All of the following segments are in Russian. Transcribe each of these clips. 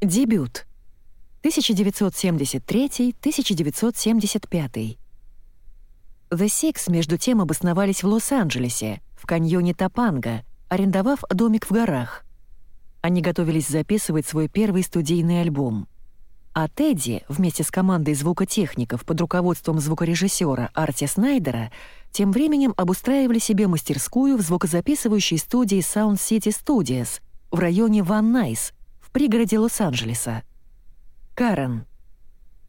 Дебют. 1973-1975. The Six между тем обосновались в Лос-Анджелесе, в каньоне Топанга, арендовав домик в горах. Они готовились записывать свой первый студийный альбом. А Тедди вместе с командой звукотехников под руководством звукорежиссера Арти Снайдера тем временем обустраивали себе мастерскую в звукозаписывающей студии Sound City Studios в районе Ван Найс, в пригороде Лос-Анджелеса. Карен.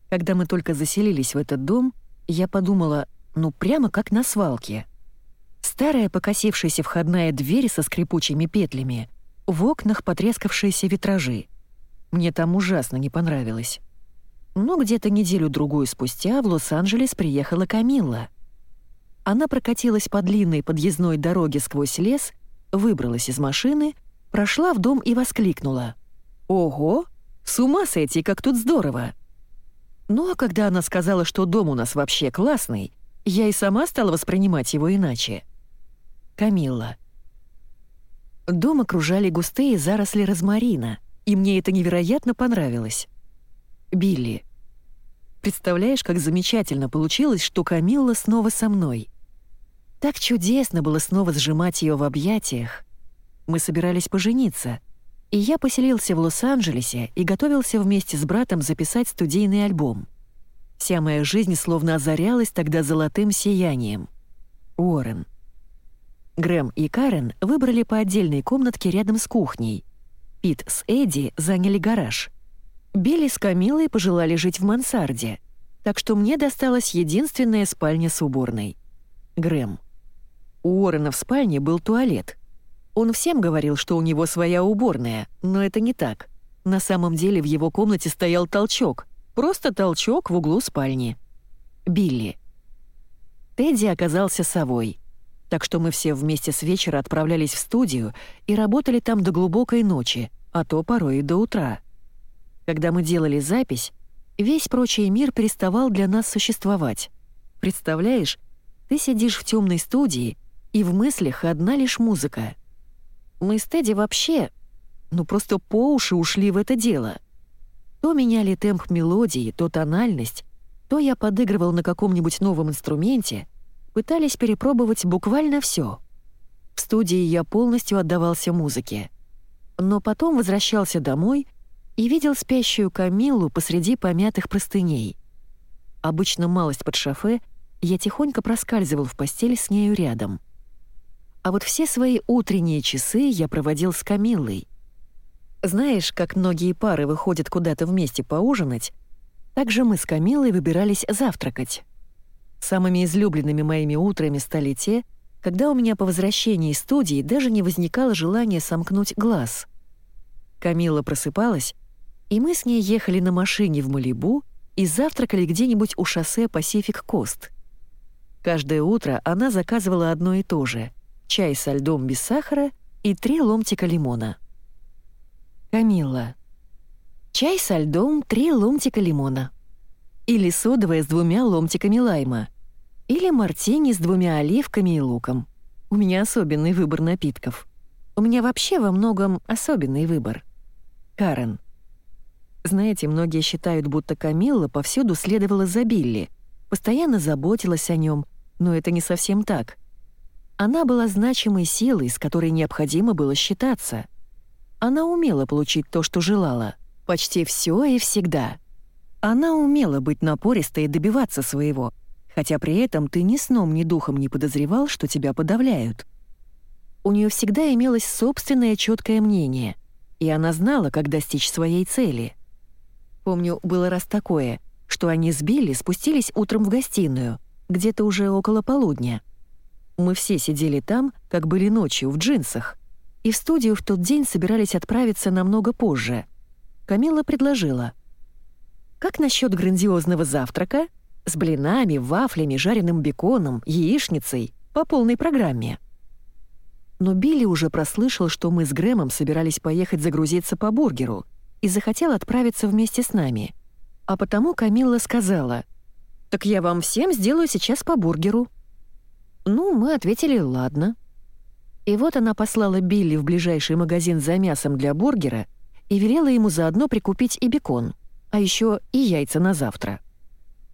Когда мы только заселились в этот дом, я подумала, ну прямо как на свалке. Старая покосившаяся входная дверь со скрипучими петлями, в окнах потрескавшиеся витражи. Мне там ужасно не понравилось. Но где-то неделю-другую спустя в Лос-Анджелес приехала Камилла. Она прокатилась по длинной подъездной дороге сквозь лес, выбралась из машины, прошла в дом и воскликнула. «Ого! С ума сойти, как тут здорово!» Ну а когда она сказала, что дом у нас вообще классный, я и сама стала воспринимать его иначе. Камилла. Дом окружали густые заросли розмарина, и мне это невероятно понравилось. Билли. Представляешь, как замечательно получилось, что Камилла снова со мной. Так чудесно было снова сжимать ее в объятиях. Мы собирались пожениться, и я поселился в Лос-Анджелесе и готовился вместе с братом записать студийный альбом. Вся моя жизнь словно озарялась тогда золотым сиянием. Уоррен. Грэм и Карен выбрали по отдельной комнатке рядом с кухней. Пит с Эдди заняли гараж. Билли с Камилой пожелали жить в мансарде, так что мне досталась единственная спальня с уборной. Грэм. У Уоррена в спальне был туалет. Он всем говорил, что у него своя уборная, но это не так. На самом деле в его комнате стоял толчок, просто толчок в углу спальни. Билли. Тедди оказался совой — так что мы все вместе с вечера отправлялись в студию и работали там до глубокой ночи, а то порой и до утра. Когда мы делали запись, весь прочий мир переставал для нас существовать. Представляешь, ты сидишь в темной студии, и в мыслях одна лишь музыка. Мы с Тедди вообще, ну просто по уши ушли в это дело. То меняли темп мелодии, то тональность, то я подыгрывал на каком-нибудь новом инструменте — пытались перепробовать буквально все. В студии я полностью отдавался музыке. Но потом возвращался домой и видел спящую Камиллу посреди помятых простыней. Обычно малость под шофе, я тихонько проскальзывал в постель с нею рядом. А вот все свои утренние часы я проводил с Камиллой. Знаешь, как многие пары выходят куда-то вместе поужинать, так же мы с Камиллой выбирались завтракать. Самыми излюбленными моими утрами стали те, когда у меня по возвращении из студии даже не возникало желания сомкнуть глаз. Камила просыпалась, и мы с ней ехали на машине в Малибу и завтракали где-нибудь у шоссе Pacific Coast. Каждое утро она заказывала одно и то же — чай со льдом без сахара и три ломтика лимона. Камилла. Чай со льдом, три ломтика лимона. Или содовая с двумя ломтиками лайма. Или мартини с двумя оливками и луком. У меня особенный выбор напитков. У меня вообще во многом особенный выбор. Карен. Знаете, многие считают, будто Камилла повсюду следовала за Билли, постоянно заботилась о нем, но это не совсем так. Она была значимой силой, с которой необходимо было считаться. Она умела получить то, что желала, почти все и всегда — она умела быть напористой и добиваться своего, хотя при этом ты ни сном, ни духом не подозревал, что тебя подавляют. У нее всегда имелось собственное четкое мнение, и она знала, как достичь своей цели. Помню, было раз такое, что они с Билли спустились утром в гостиную, где-то уже около полудня. Мы все сидели там, как были ночью, в джинсах, и в студию в тот день собирались отправиться намного позже. Камила предложила — как насчет грандиозного завтрака с блинами, вафлями, жареным беконом, яичницей по полной программе? Но Билли уже прослышал, что мы с Грэмом собирались поехать загрузиться по бургеру и захотел отправиться вместе с нами. А потому Камилла сказала, «Так я вам всем сделаю сейчас по бургеру». Ну, мы ответили «ладно». И вот она послала Билли в ближайший магазин за мясом для бургера и велела ему заодно прикупить и бекон, а еще и яйца на завтра.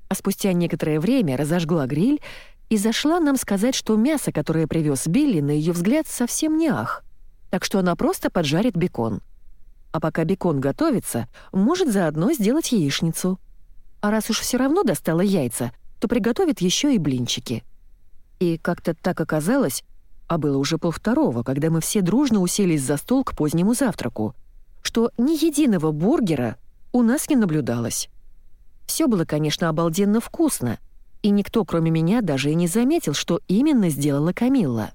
А спустя некоторое время разожгла гриль и зашла нам сказать, что мясо, которое привез Билли, на ее взгляд, совсем не ах, так что она просто поджарит бекон. А пока бекон готовится, может заодно сделать яичницу. А раз уж все равно достала яйца, то приготовит еще и блинчики. И как-то так оказалось, а было уже полвторого, когда мы все дружно уселись за стол к позднему завтраку, что ни единого бургера у нас не наблюдалось. Все было, конечно, обалденно вкусно, и никто, кроме меня, даже и не заметил, что именно сделала Камилла.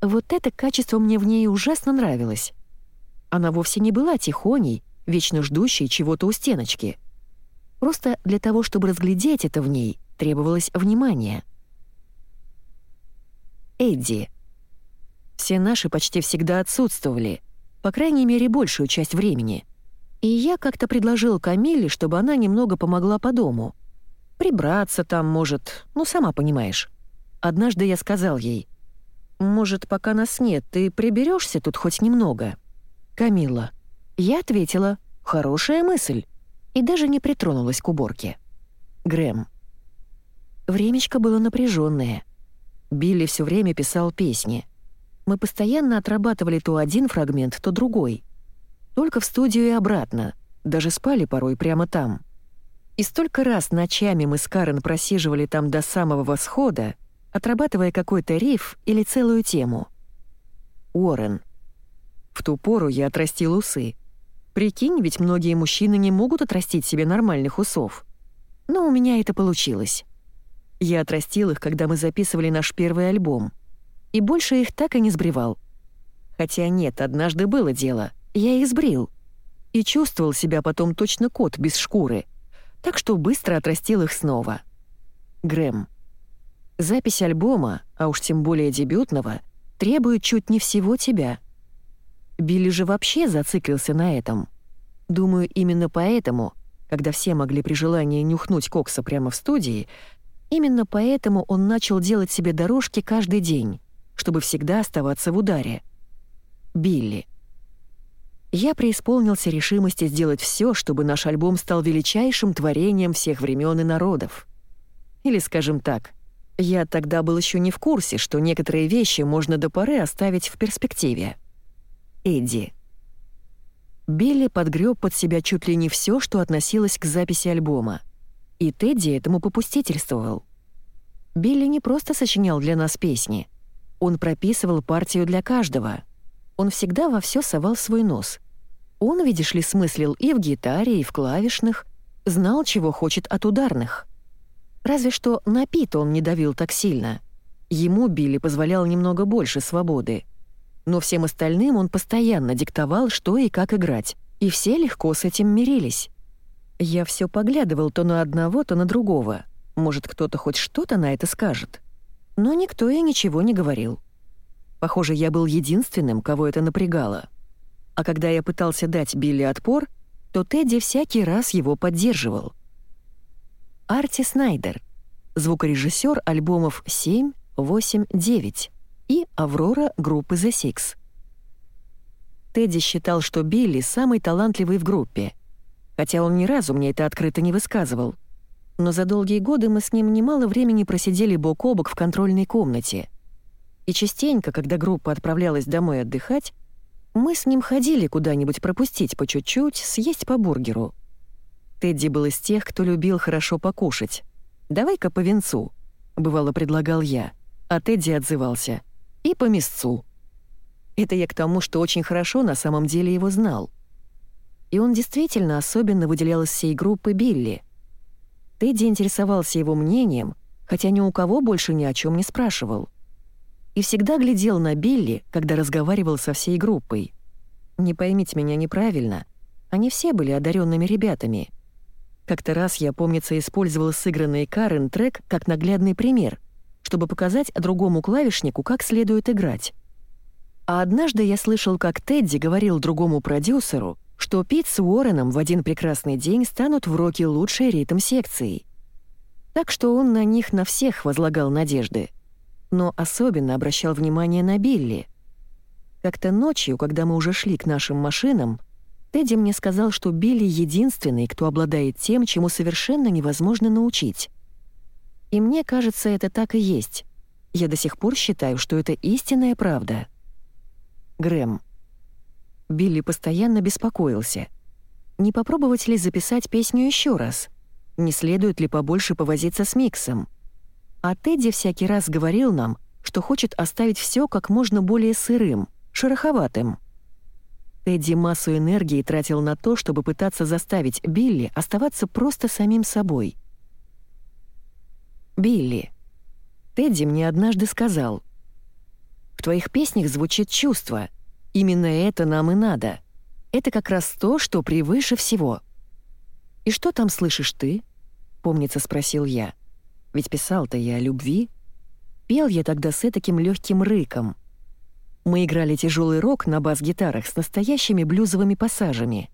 Вот это качество мне в ней ужасно нравилось. Она вовсе не была тихоней, вечно ждущей чего-то у стеночки. Просто для того, чтобы разглядеть это в ней, требовалось внимание. Эдди. Все наши почти всегда отсутствовали, по крайней мере, большую часть времени. И я как-то предложил Камиле, чтобы она немного помогла по дому. Прибраться там, может, ну, сама понимаешь. Однажды я сказал ей, «Может, пока нас нет, ты приберешься тут хоть немного?» Камила. Я ответила, «Хорошая мысль», и даже не притронулась к уборке. Грэм. Времечко было напряженное. Билли все время писал песни — мы постоянно отрабатывали то один фрагмент, то другой. Только в студию и обратно, даже спали порой прямо там. И столько раз ночами мы с Карен просиживали там до самого восхода, отрабатывая какой-то риф или целую тему. Уоррен. В ту пору я отрастил усы. Прикинь, ведь многие мужчины не могут отрастить себе нормальных усов. Но у меня это получилось. Я отрастил их, когда мы записывали наш первый альбом — и больше их так и не сбривал. Хотя нет, однажды было дело, я их сбрил. И чувствовал себя потом точно кот без шкуры, так что быстро отрастил их снова. Грэм. Запись альбома, а уж тем более дебютного, требует чуть не всего тебя. Билли же вообще зациклился на этом. Думаю, именно поэтому, когда все могли при желании нюхнуть кокса прямо в студии, именно поэтому он начал делать себе дорожки каждый день чтобы всегда оставаться в ударе. Билли. Я преисполнился решимости сделать все, чтобы наш альбом стал величайшим творением всех времен и народов. Или, скажем так, я тогда был еще не в курсе, что некоторые вещи можно до поры оставить в перспективе. Эдди. Билли подгреб под себя чуть ли не все, что относилось к записи альбома. И Тедди этому попустительствовал. Билли не просто сочинял для нас песни — он прописывал партию для каждого. Он всегда во все совал свой нос. Он, видишь ли, смыслил и в гитаре, и в клавишных, знал, чего хочет от ударных. Разве что на Пит он не давил так сильно. Ему Билли позволял немного больше свободы. Но всем остальным он постоянно диктовал, что и как играть, и все легко с этим мирились. Я все поглядывал то на одного, то на другого. Может, кто-то хоть что-то на это скажет но никто и ничего не говорил. Похоже, я был единственным, кого это напрягало. А когда я пытался дать Билли отпор, то Тедди всякий раз его поддерживал. Арти Снайдер, звукорежиссер альбомов «7», «8», «9» и «Аврора» группы The Six. Тедди считал, что Билли самый талантливый в группе, хотя он ни разу мне это открыто не высказывал но за долгие годы мы с ним немало времени просидели бок о бок в контрольной комнате. И частенько, когда группа отправлялась домой отдыхать, мы с ним ходили куда-нибудь пропустить по чуть-чуть, съесть по бургеру. Тедди был из тех, кто любил хорошо покушать. «Давай-ка по венцу», — бывало предлагал я, а Тедди отзывался. «И по мясцу». Это я к тому, что очень хорошо на самом деле его знал. И он действительно особенно выделял из всей группы Билли — Тедди интересовался его мнением, хотя ни у кого больше ни о чем не спрашивал. И всегда глядел на Билли, когда разговаривал со всей группой. Не поймите меня неправильно, они все были одаренными ребятами. Как-то раз я, помнится, использовал сыгранный Карен трек как наглядный пример, чтобы показать другому клавишнику, как следует играть. А однажды я слышал, как Тедди говорил другому продюсеру, что Пит с Уорреном в один прекрасный день станут в роке лучшей ритм-секцией. Так что он на них на всех возлагал надежды. Но особенно обращал внимание на Билли. Как-то ночью, когда мы уже шли к нашим машинам, Тедди мне сказал, что Билли единственный, кто обладает тем, чему совершенно невозможно научить. И мне кажется, это так и есть. Я до сих пор считаю, что это истинная правда. Грэм. Билли постоянно беспокоился. Не попробовать ли записать песню еще раз? Не следует ли побольше повозиться с миксом? А Тедди всякий раз говорил нам, что хочет оставить все как можно более сырым, шероховатым. Тедди массу энергии тратил на то, чтобы пытаться заставить Билли оставаться просто самим собой. «Билли, Тедди мне однажды сказал, «В твоих песнях звучит чувство. Именно это нам и надо. Это как раз то, что превыше всего». «И что там слышишь ты?» — помнится, спросил я. «Ведь писал-то я о любви». Пел я тогда с таким легким рыком — мы играли тяжелый рок на бас-гитарах с настоящими блюзовыми пассажами.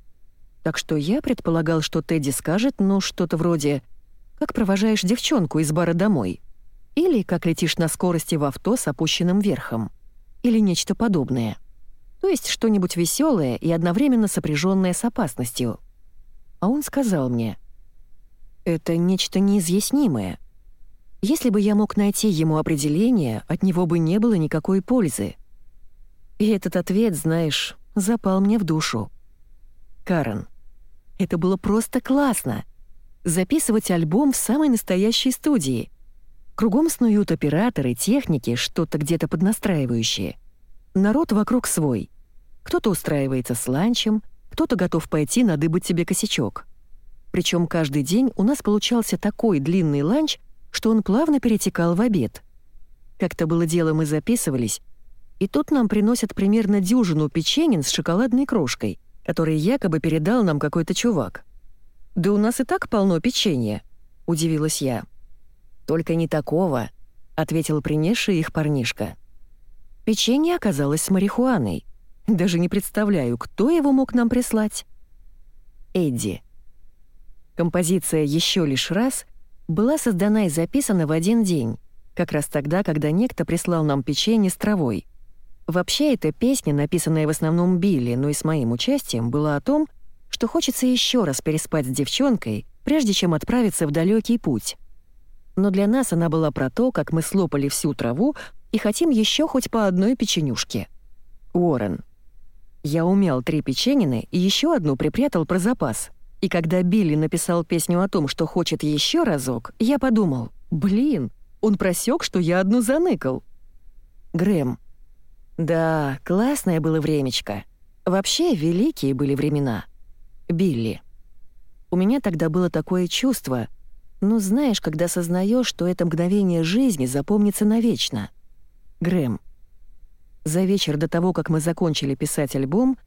Так что я предполагал, что Тедди скажет, ну, что-то вроде «Как провожаешь девчонку из бара домой?» или «Как летишь на скорости в авто с опущенным верхом?» или нечто подобное. То есть что-нибудь веселое и одновременно сопряженное с опасностью. А он сказал мне, «Это нечто неизъяснимое. Если бы я мог найти ему определение, от него бы не было никакой пользы. И этот ответ, знаешь, запал мне в душу. Карен, это было просто классно. Записывать альбом в самой настоящей студии. Кругом снуют операторы, техники, что-то где-то поднастраивающие. Народ вокруг свой. Кто-то устраивается с ланчем, кто-то готов пойти надыбать себе косячок. Причем каждый день у нас получался такой длинный ланч, что он плавно перетекал в обед. Как-то было дело, мы записывались, и тут нам приносят примерно дюжину печенин с шоколадной крошкой, которые якобы передал нам какой-то чувак. «Да у нас и так полно печенья», — удивилась я. «Только не такого», — ответил принесший их парнишка. Печенье оказалось с марихуаной. Даже не представляю, кто его мог нам прислать. Эдди. Композиция «Еще лишь раз» была создана и записана в один день, как раз тогда, когда некто прислал нам печенье с травой. Вообще, эта песня, написанная в основном Билли, но и с моим участием, была о том, что хочется еще раз переспать с девчонкой, прежде чем отправиться в далекий путь. Но для нас она была про то, как мы слопали всю траву и хотим еще хоть по одной печенюшке. Уоррен. Я умел три печенины и еще одну припрятал про запас. И когда Билли написал песню о том, что хочет еще разок, я подумал, блин, он просек, что я одну заныкал. Грэм. Да, классное было времечко. Вообще, великие были времена. Билли. У меня тогда было такое чувство, ну знаешь, когда сознаешь, что это мгновение жизни запомнится навечно. Грэм. За вечер до того, как мы закончили писать альбом,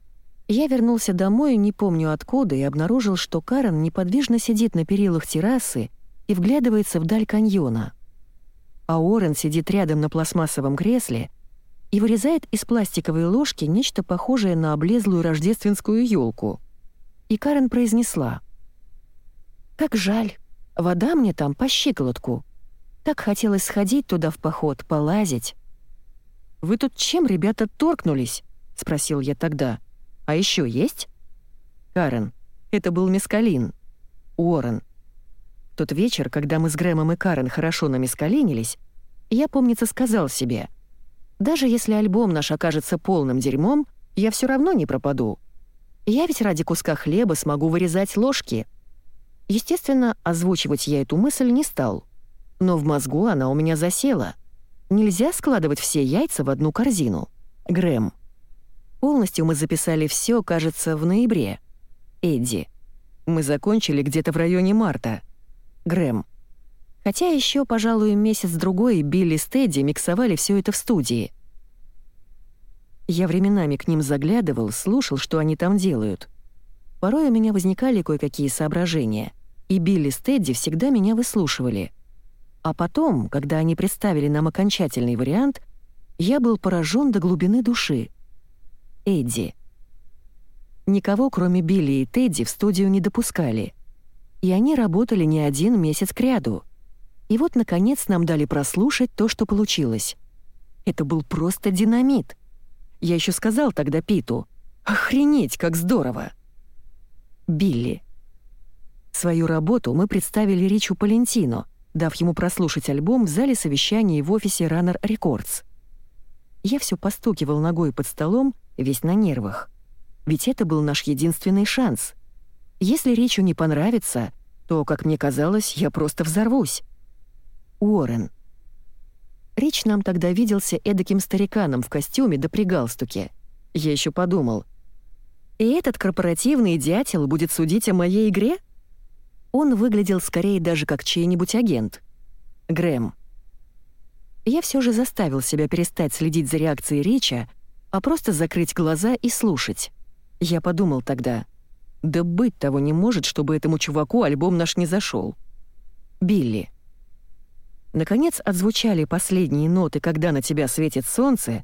я вернулся домой, не помню откуда, и обнаружил, что Карен неподвижно сидит на перилах террасы и вглядывается вдаль каньона. А Орен сидит рядом на пластмассовом кресле — и вырезает из пластиковой ложки нечто похожее на облезлую рождественскую елку. И Карен произнесла. «Как жаль, вода мне там по щиколотку. Так хотелось сходить туда в поход, полазить». «Вы тут чем, ребята, торкнулись?» — спросил я тогда. «А еще есть?» «Карен, это был мескалин. Уоррен. Тот вечер, когда мы с Грэмом и Карен хорошо намескалинились, я, помнится, сказал себе — даже если альбом наш окажется полным дерьмом, я все равно не пропаду. Я ведь ради куска хлеба смогу вырезать ложки. Естественно, озвучивать я эту мысль не стал. Но в мозгу она у меня засела. Нельзя складывать все яйца в одну корзину. Грэм. Полностью мы записали все, кажется, в ноябре. Эдди. Мы закончили где-то в районе марта. Грэм. Хотя еще, пожалуй, месяц-другой Билли с Тедди миксовали все это в студии. Я временами к ним заглядывал, слушал, что они там делают. Порой у меня возникали кое-какие соображения, и Билли с Тедди всегда меня выслушивали. А потом, когда они представили нам окончательный вариант, я был поражен до глубины души. Эдди. Никого, кроме Билли и Тедди, в студию не допускали. И они работали не один месяц кряду — и вот, наконец, нам дали прослушать то, что получилось. Это был просто динамит. Я еще сказал тогда Питу, «Охренеть, как здорово!» Билли. Свою работу мы представили Ричу Палентино, дав ему прослушать альбом в зале совещаний в офисе Runner Records. Я все постукивал ногой под столом, весь на нервах. Ведь это был наш единственный шанс. Если Ричу не понравится, то, как мне казалось, я просто взорвусь. Уоррен. Рич нам тогда виделся эдаким стариканом в костюме да при галстуке. Я еще подумал. И этот корпоративный дятел будет судить о моей игре? Он выглядел скорее даже как чей-нибудь агент. Грэм. Я все же заставил себя перестать следить за реакцией Рича, а просто закрыть глаза и слушать. Я подумал тогда, да быть того не может, чтобы этому чуваку альбом наш не зашел. Билли. Наконец отзвучали последние ноты «Когда на тебя светит солнце»,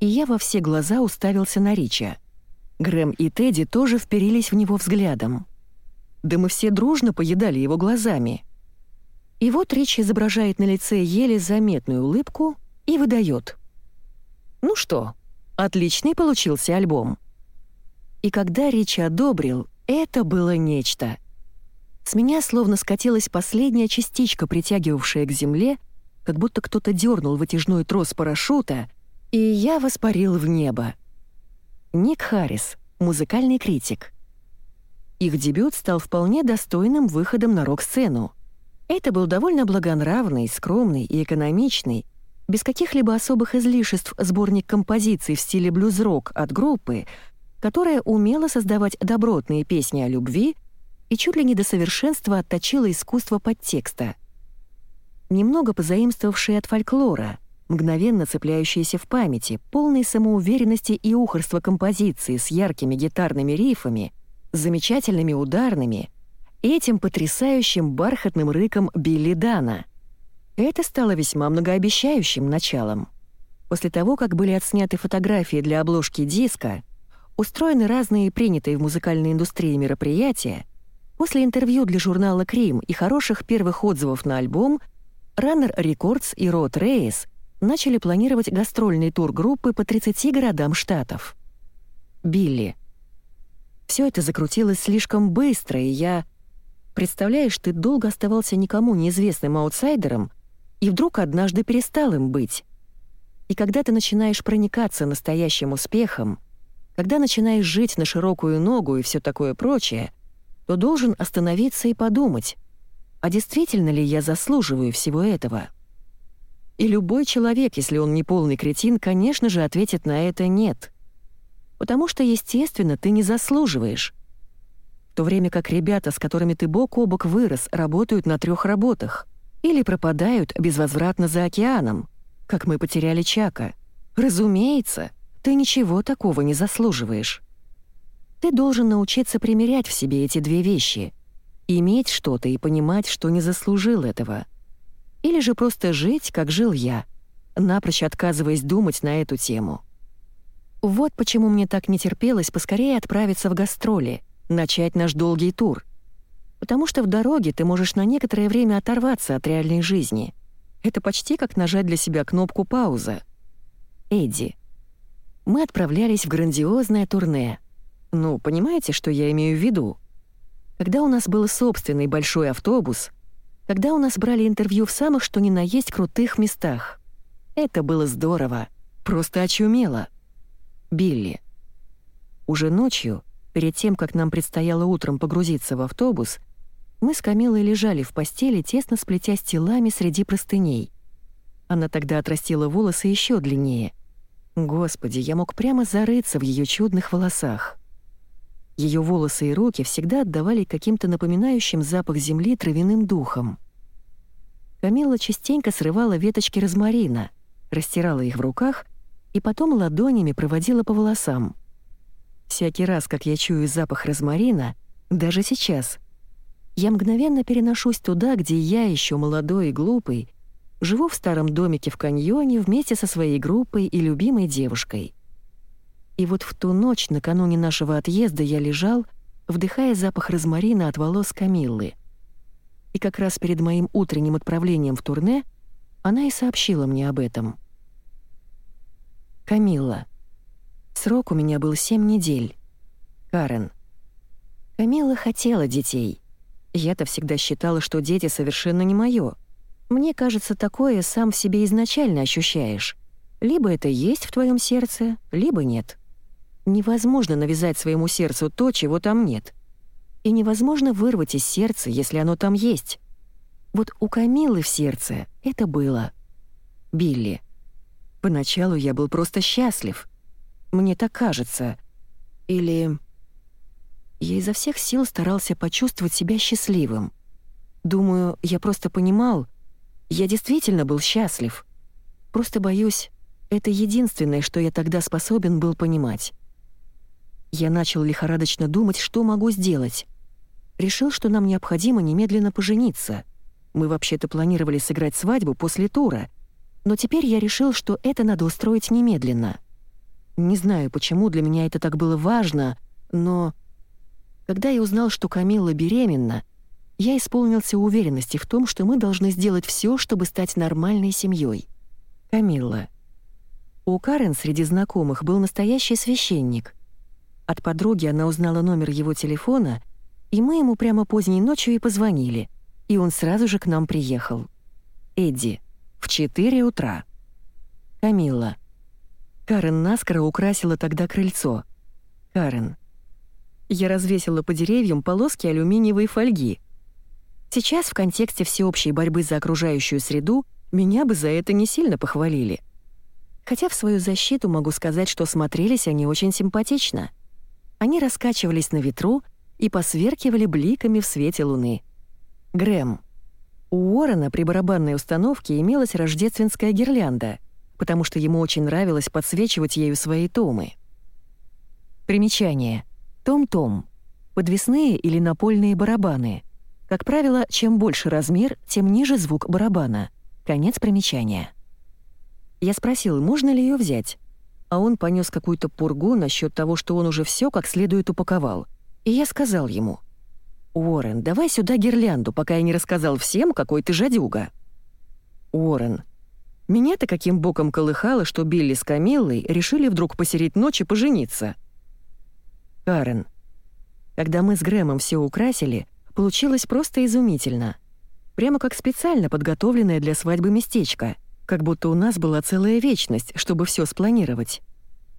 и я во все глаза уставился на Рича. Грэм и Тедди тоже вперились в него взглядом. Да мы все дружно поедали его глазами. И вот Рич изображает на лице еле заметную улыбку и выдает. «Ну что, отличный получился альбом». И когда Рич одобрил, это было нечто — с меня словно скатилась последняя частичка, притягивавшая к земле, как будто кто-то дернул вытяжной трос парашюта, и я воспарил в небо. Ник Харрис, музыкальный критик. Их дебют стал вполне достойным выходом на рок-сцену. Это был довольно благонравный, скромный и экономичный, без каких-либо особых излишеств сборник композиций в стиле блюз-рок от группы, которая умела создавать добротные песни о любви — и чуть ли не до совершенства отточила искусство подтекста. Немного позаимствовавшие от фольклора, мгновенно цепляющиеся в памяти, полной самоуверенности и ухорства композиции с яркими гитарными рифами, замечательными ударными, этим потрясающим бархатным рыком Билли Дана. Это стало весьма многообещающим началом. После того, как были отсняты фотографии для обложки диска, устроены разные принятые в музыкальной индустрии мероприятия, После интервью для журнала «Крим» и хороших первых отзывов на альбом, Runner Records и Рот Рейс начали планировать гастрольный тур группы по 30 городам штатов. Билли. Все это закрутилось слишком быстро, и я... Представляешь, ты долго оставался никому неизвестным аутсайдером, и вдруг однажды перестал им быть. И когда ты начинаешь проникаться настоящим успехом, когда начинаешь жить на широкую ногу и все такое прочее — то должен остановиться и подумать, а действительно ли я заслуживаю всего этого? И любой человек, если он не полный кретин, конечно же, ответит на это «нет». Потому что, естественно, ты не заслуживаешь. В то время как ребята, с которыми ты бок о бок вырос, работают на трех работах или пропадают безвозвратно за океаном, как мы потеряли Чака. Разумеется, ты ничего такого не заслуживаешь. Ты должен научиться примерять в себе эти две вещи. Иметь что-то и понимать, что не заслужил этого. Или же просто жить, как жил я, напрочь отказываясь думать на эту тему. Вот почему мне так не терпелось поскорее отправиться в гастроли, начать наш долгий тур. Потому что в дороге ты можешь на некоторое время оторваться от реальной жизни. Это почти как нажать для себя кнопку «пауза». Эдди. Мы отправлялись в грандиозное турне — ну, понимаете, что я имею в виду? Когда у нас был собственный большой автобус, когда у нас брали интервью в самых что ни на есть крутых местах. Это было здорово, просто очумело. Билли. Уже ночью, перед тем, как нам предстояло утром погрузиться в автобус, мы с Камилой лежали в постели, тесно сплетясь телами среди простыней. Она тогда отрастила волосы еще длиннее. Господи, я мог прямо зарыться в ее чудных волосах. Ее волосы и руки всегда отдавали каким-то напоминающим запах земли травяным духом. Камила частенько срывала веточки розмарина, растирала их в руках и потом ладонями проводила по волосам. Всякий раз, как я чую запах розмарина, даже сейчас, я мгновенно переношусь туда, где я еще молодой и глупый, живу в старом домике в каньоне вместе со своей группой и любимой девушкой. И вот в ту ночь, накануне нашего отъезда, я лежал, вдыхая запах розмарина от волос Камиллы. И как раз перед моим утренним отправлением в турне она и сообщила мне об этом. «Камилла. Срок у меня был семь недель. Карен». Камила хотела детей. Я-то всегда считала, что дети совершенно не моё. Мне кажется, такое сам в себе изначально ощущаешь. Либо это есть в твоем сердце, либо нет. Невозможно навязать своему сердцу то, чего там нет. И невозможно вырвать из сердца, если оно там есть. Вот у Камилы в сердце это было. Билли. Поначалу я был просто счастлив. Мне так кажется. Или... Я изо всех сил старался почувствовать себя счастливым. Думаю, я просто понимал, я действительно был счастлив. Просто боюсь, это единственное, что я тогда способен был понимать. Я начал лихорадочно думать, что могу сделать. Решил, что нам необходимо немедленно пожениться. Мы вообще-то планировали сыграть свадьбу после тура, но теперь я решил, что это надо устроить немедленно. Не знаю, почему для меня это так было важно, но когда я узнал, что Камилла беременна, я исполнился уверенности в том, что мы должны сделать все, чтобы стать нормальной семьей. Камилла. У Карен среди знакомых был настоящий священник. От подруги она узнала номер его телефона, и мы ему прямо поздней ночью и позвонили, и он сразу же к нам приехал. Эдди. В 4 утра. Камилла. Карен наскоро украсила тогда крыльцо. Карен. Я развесила по деревьям полоски алюминиевой фольги. Сейчас в контексте всеобщей борьбы за окружающую среду меня бы за это не сильно похвалили. Хотя в свою защиту могу сказать, что смотрелись они очень симпатично. Они раскачивались на ветру и посверкивали бликами в свете луны. Грэм. У Уоррена при барабанной установке имелась рождественская гирлянда, потому что ему очень нравилось подсвечивать ею свои томы. Примечание — том-том. Подвесные или напольные барабаны. Как правило, чем больше размер, тем ниже звук барабана. Конец примечания. Я спросил, можно ли ее взять, а он понес какую-то пургу насчет того, что он уже все как следует упаковал. И я сказал ему, «Уоррен, давай сюда гирлянду, пока я не рассказал всем, какой ты жадюга». Уоррен, меня-то каким боком колыхало, что Билли с Камиллой решили вдруг посереть ночи пожениться — Карен. Когда мы с Грэмом все украсили, получилось просто изумительно. Прямо как специально подготовленное для свадьбы местечко, как будто у нас была целая вечность, чтобы все спланировать.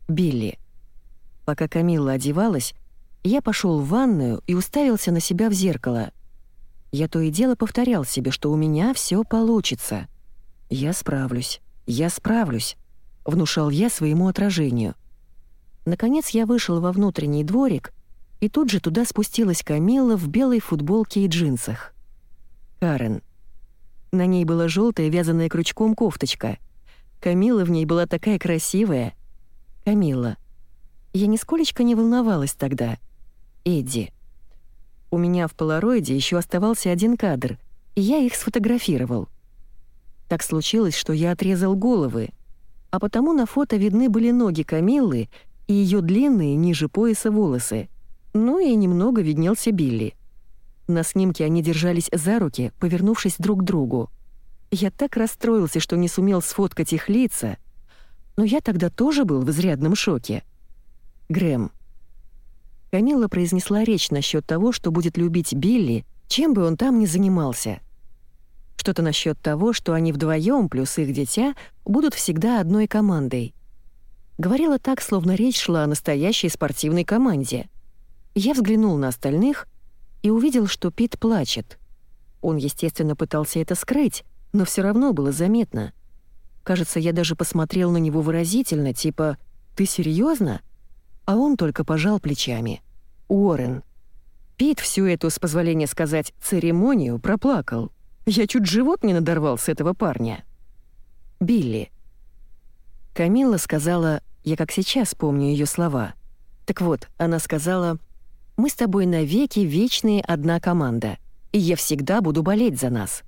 Билли. Пока Камилла одевалась, я пошел в ванную и уставился на себя в зеркало. Я то и дело повторял себе, что у меня все получится. «Я справлюсь, я справлюсь», — внушал я своему отражению. Наконец я вышел во внутренний дворик, и тут же туда спустилась Камилла в белой футболке и джинсах. Карен. На ней была желтая, вязаная крючком кофточка. Камила в ней была такая красивая. Камила. Я нисколечко не волновалась тогда. Эдди. У меня в полароиде еще оставался один кадр, и я их сфотографировал. Так случилось, что я отрезал головы, а потому на фото видны были ноги Камиллы и ее длинные ниже пояса волосы. Ну и немного виднелся Билли. На снимке они держались за руки, повернувшись друг к другу. Я так расстроился, что не сумел сфоткать их лица, но я тогда тоже был в изрядном шоке. Грэм. Камилла произнесла речь насчет того, что будет любить Билли, чем бы он там ни занимался. Что-то насчет того, что они вдвоем плюс их дитя будут всегда одной командой — Говорила так, словно речь шла о настоящей спортивной команде. Я взглянул на остальных и увидел, что Пит плачет. Он, естественно, пытался это скрыть, но все равно было заметно. Кажется, я даже посмотрел на него выразительно, типа «Ты серьезно? А он только пожал плечами. Уоррен. Пит всю эту, с позволения сказать, церемонию проплакал. Я чуть живот не надорвал с этого парня. Билли. Камилла сказала я как сейчас помню ее слова. Так вот, она сказала, «Мы с тобой навеки вечные одна команда, и я всегда буду болеть за нас».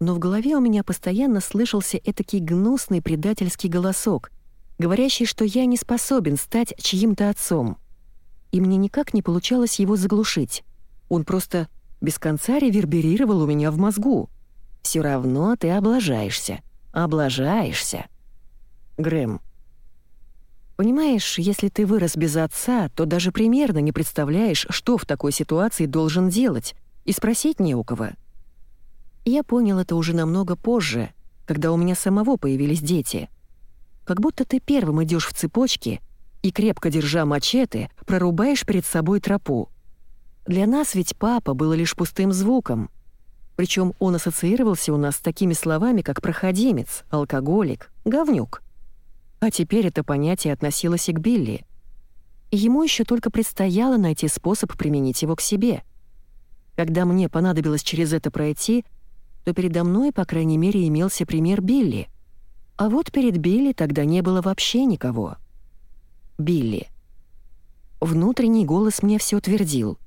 Но в голове у меня постоянно слышался этакий гнусный предательский голосок, говорящий, что я не способен стать чьим-то отцом. И мне никак не получалось его заглушить. Он просто без конца реверберировал у меня в мозгу. «Все равно ты облажаешься. Облажаешься». Грэм, Понимаешь, если ты вырос без отца, то даже примерно не представляешь, что в такой ситуации должен делать, и спросить не у кого. Я понял это уже намного позже, когда у меня самого появились дети. Как будто ты первым идешь в цепочке и, крепко держа мачете, прорубаешь перед собой тропу. Для нас ведь папа был лишь пустым звуком. Причем он ассоциировался у нас с такими словами, как проходимец, алкоголик, говнюк. А теперь это понятие относилось и к Билли. Ему еще только предстояло найти способ применить его к себе. Когда мне понадобилось через это пройти, то передо мной, по крайней мере, имелся пример Билли. А вот перед Билли тогда не было вообще никого. Билли. Внутренний голос мне все твердил.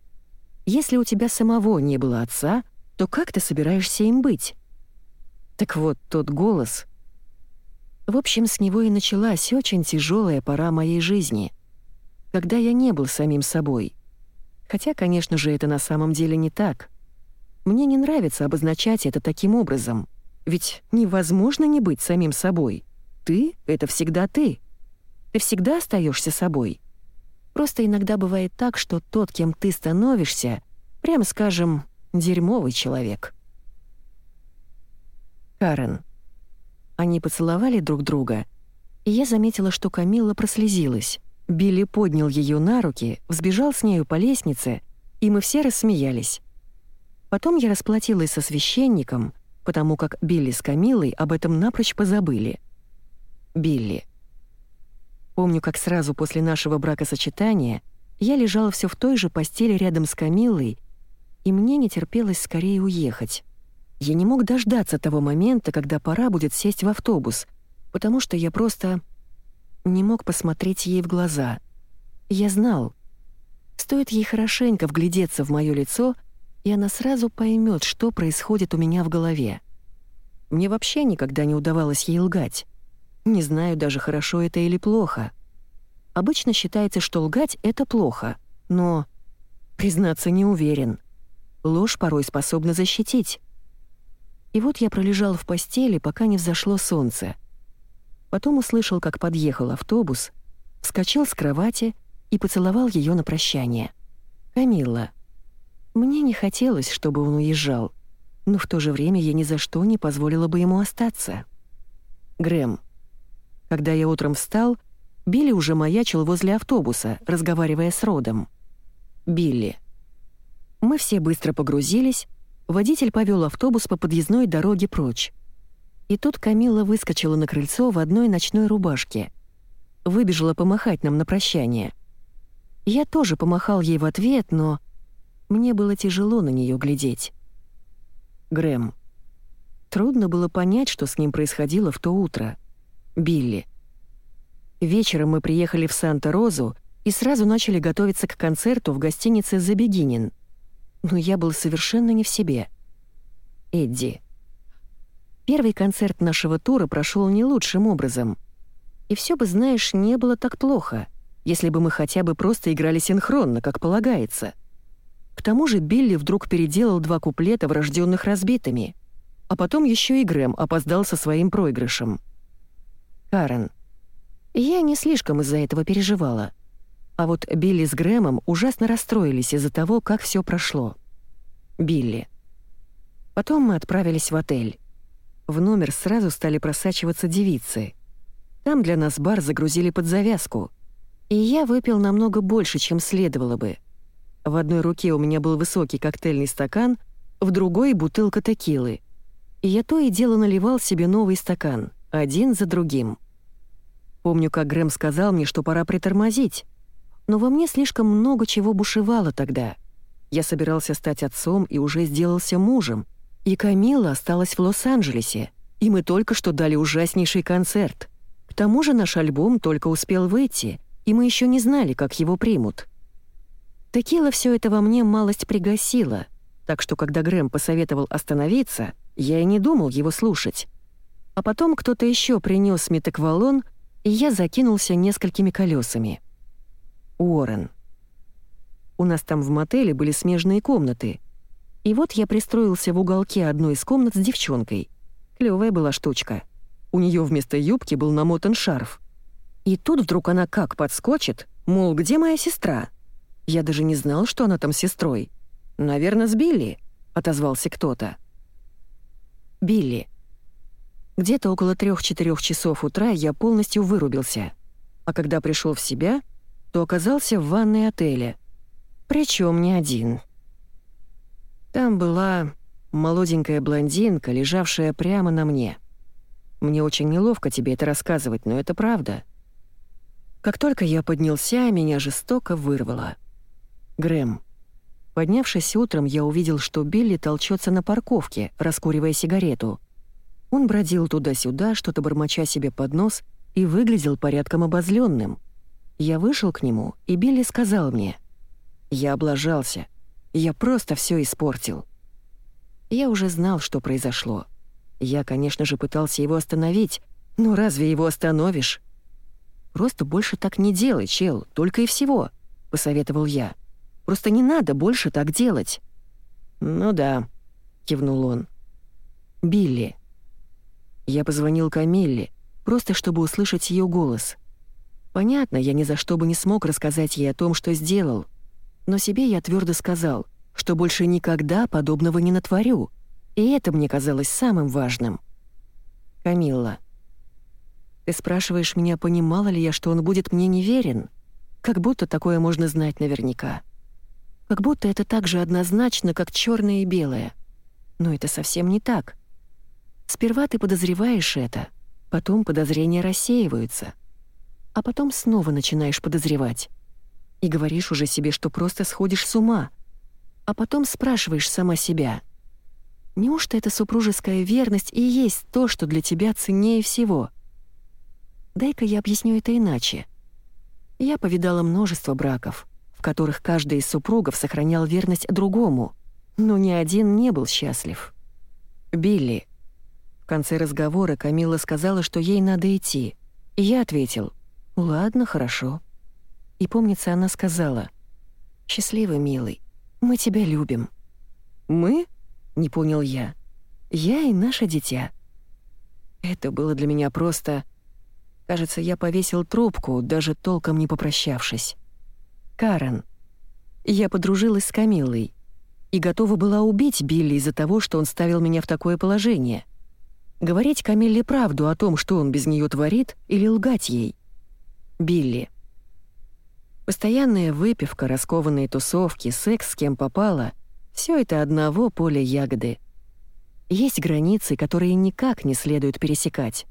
Если у тебя самого не было отца, то как ты собираешься им быть? Так вот, тот голос в общем, с него и началась очень тяжелая пора моей жизни, когда я не был самим собой. Хотя, конечно же, это на самом деле не так. Мне не нравится обозначать это таким образом, ведь невозможно не быть самим собой. Ты — это всегда ты. Ты всегда остаешься собой. Просто иногда бывает так, что тот, кем ты становишься, прямо скажем, дерьмовый человек. Карен. Они поцеловали друг друга, и я заметила, что Камилла прослезилась. Билли поднял ее на руки, взбежал с нею по лестнице, и мы все рассмеялись. Потом я расплатилась со священником, потому как Билли с Камилой об этом напрочь позабыли. Билли. Помню, как сразу после нашего бракосочетания я лежала все в той же постели рядом с Камиллой, и мне не терпелось скорее уехать. Я не мог дождаться того момента, когда пора будет сесть в автобус, потому что я просто не мог посмотреть ей в глаза. Я знал, стоит ей хорошенько вглядеться в моё лицо, и она сразу поймет, что происходит у меня в голове. Мне вообще никогда не удавалось ей лгать. Не знаю даже, хорошо это или плохо. Обычно считается, что лгать — это плохо, но, признаться, не уверен. Ложь порой способна защитить. И вот я пролежал в постели, пока не взошло солнце. Потом услышал, как подъехал автобус, вскочил с кровати и поцеловал ее на прощание. «Камилла». Мне не хотелось, чтобы он уезжал, но в то же время я ни за что не позволила бы ему остаться. Грэм. Когда я утром встал, Билли уже маячил возле автобуса, разговаривая с Родом. Билли. Мы все быстро погрузились, Водитель повел автобус по подъездной дороге прочь. И тут Камила выскочила на крыльцо в одной ночной рубашке. Выбежала помахать нам на прощание. Я тоже помахал ей в ответ, но мне было тяжело на нее глядеть. Грэм. Трудно было понять, что с ним происходило в то утро. Билли. Вечером мы приехали в Санта-Розу и сразу начали готовиться к концерту в гостинице «The Beginning» но я был совершенно не в себе. Эдди. Первый концерт нашего тура прошел не лучшим образом. И все бы, знаешь, не было так плохо, если бы мы хотя бы просто играли синхронно, как полагается. К тому же Билли вдруг переделал два куплета, врожденных разбитыми, а потом еще и Грэм опоздал со своим проигрышем. Карен. Я не слишком из-за этого переживала. А вот Билли с Грэмом ужасно расстроились из-за того, как все прошло. Билли. Потом мы отправились в отель. В номер сразу стали просачиваться девицы. Там для нас бар загрузили под завязку. И я выпил намного больше, чем следовало бы. В одной руке у меня был высокий коктейльный стакан, в другой — бутылка текилы. И я то и дело наливал себе новый стакан, один за другим. Помню, как Грэм сказал мне, что пора притормозить, но во мне слишком много чего бушевало тогда. Я собирался стать отцом и уже сделался мужем. И Камила осталась в Лос-Анджелесе, и мы только что дали ужаснейший концерт. К тому же наш альбом только успел выйти, и мы еще не знали, как его примут. Текила все это во мне малость пригасила, так что когда Грэм посоветовал остановиться, я и не думал его слушать. А потом кто-то еще принес метаквалон, и я закинулся несколькими колесами. Уоррен. У нас там в мотеле были смежные комнаты. И вот я пристроился в уголке одной из комнат с девчонкой. Клёвая была штучка. У нее вместо юбки был намотан шарф. И тут вдруг она как подскочит, мол, где моя сестра? Я даже не знал, что она там с сестрой. Наверное, с Билли, отозвался кто-то. Билли. Где-то около трех-четырех часов утра я полностью вырубился. А когда пришел в себя, то оказался в ванной отеля. Причем не один. Там была молоденькая блондинка, лежавшая прямо на мне. Мне очень неловко тебе это рассказывать, но это правда. Как только я поднялся, меня жестоко вырвало. Грэм. Поднявшись утром, я увидел, что Билли толчется на парковке, раскуривая сигарету. Он бродил туда-сюда, что-то бормоча себе под нос, и выглядел порядком обозленным. Я вышел к нему, и Билли сказал мне. «Я облажался. Я просто все испортил». Я уже знал, что произошло. Я, конечно же, пытался его остановить, но разве его остановишь? «Просто больше так не делай, чел, только и всего», — посоветовал я. «Просто не надо больше так делать». «Ну да», — кивнул он. «Билли». Я позвонил Камилле, просто чтобы услышать ее голос. Понятно, я ни за что бы не смог рассказать ей о том, что сделал. Но себе я твердо сказал, что больше никогда подобного не натворю, и это мне казалось самым важным. Камилла. Ты спрашиваешь меня, понимала ли я, что он будет мне неверен? Как будто такое можно знать наверняка. Как будто это так же однозначно, как черное и белое. Но это совсем не так. Сперва ты подозреваешь это, потом подозрения рассеиваются. А потом снова начинаешь подозревать. И говоришь уже себе, что просто сходишь с ума. А потом спрашиваешь сама себя. Неужто эта супружеская верность и есть то, что для тебя ценнее всего — Дай-ка я объясню это иначе. Я повидала множество браков, в которых каждый из супругов сохранял верность другому, но ни один не был счастлив. «Билли». В конце разговора Камила сказала, что ей надо идти, и я ответил «Ладно, хорошо». И помнится, она сказала «Счастливый, милый, мы тебя любим». «Мы?» — не понял я. «Я и наше дитя». Это было для меня просто Кажется, я повесил трубку, даже толком не попрощавшись. Карен. Я подружилась с Камиллой и готова была убить Билли из-за того, что он ставил меня в такое положение. Говорить Камилле правду о том, что он без нее творит, или лгать ей. Билли. Постоянная выпивка, раскованные тусовки, секс с кем попало — все это одного поля ягоды. Есть границы, которые никак не следует пересекать.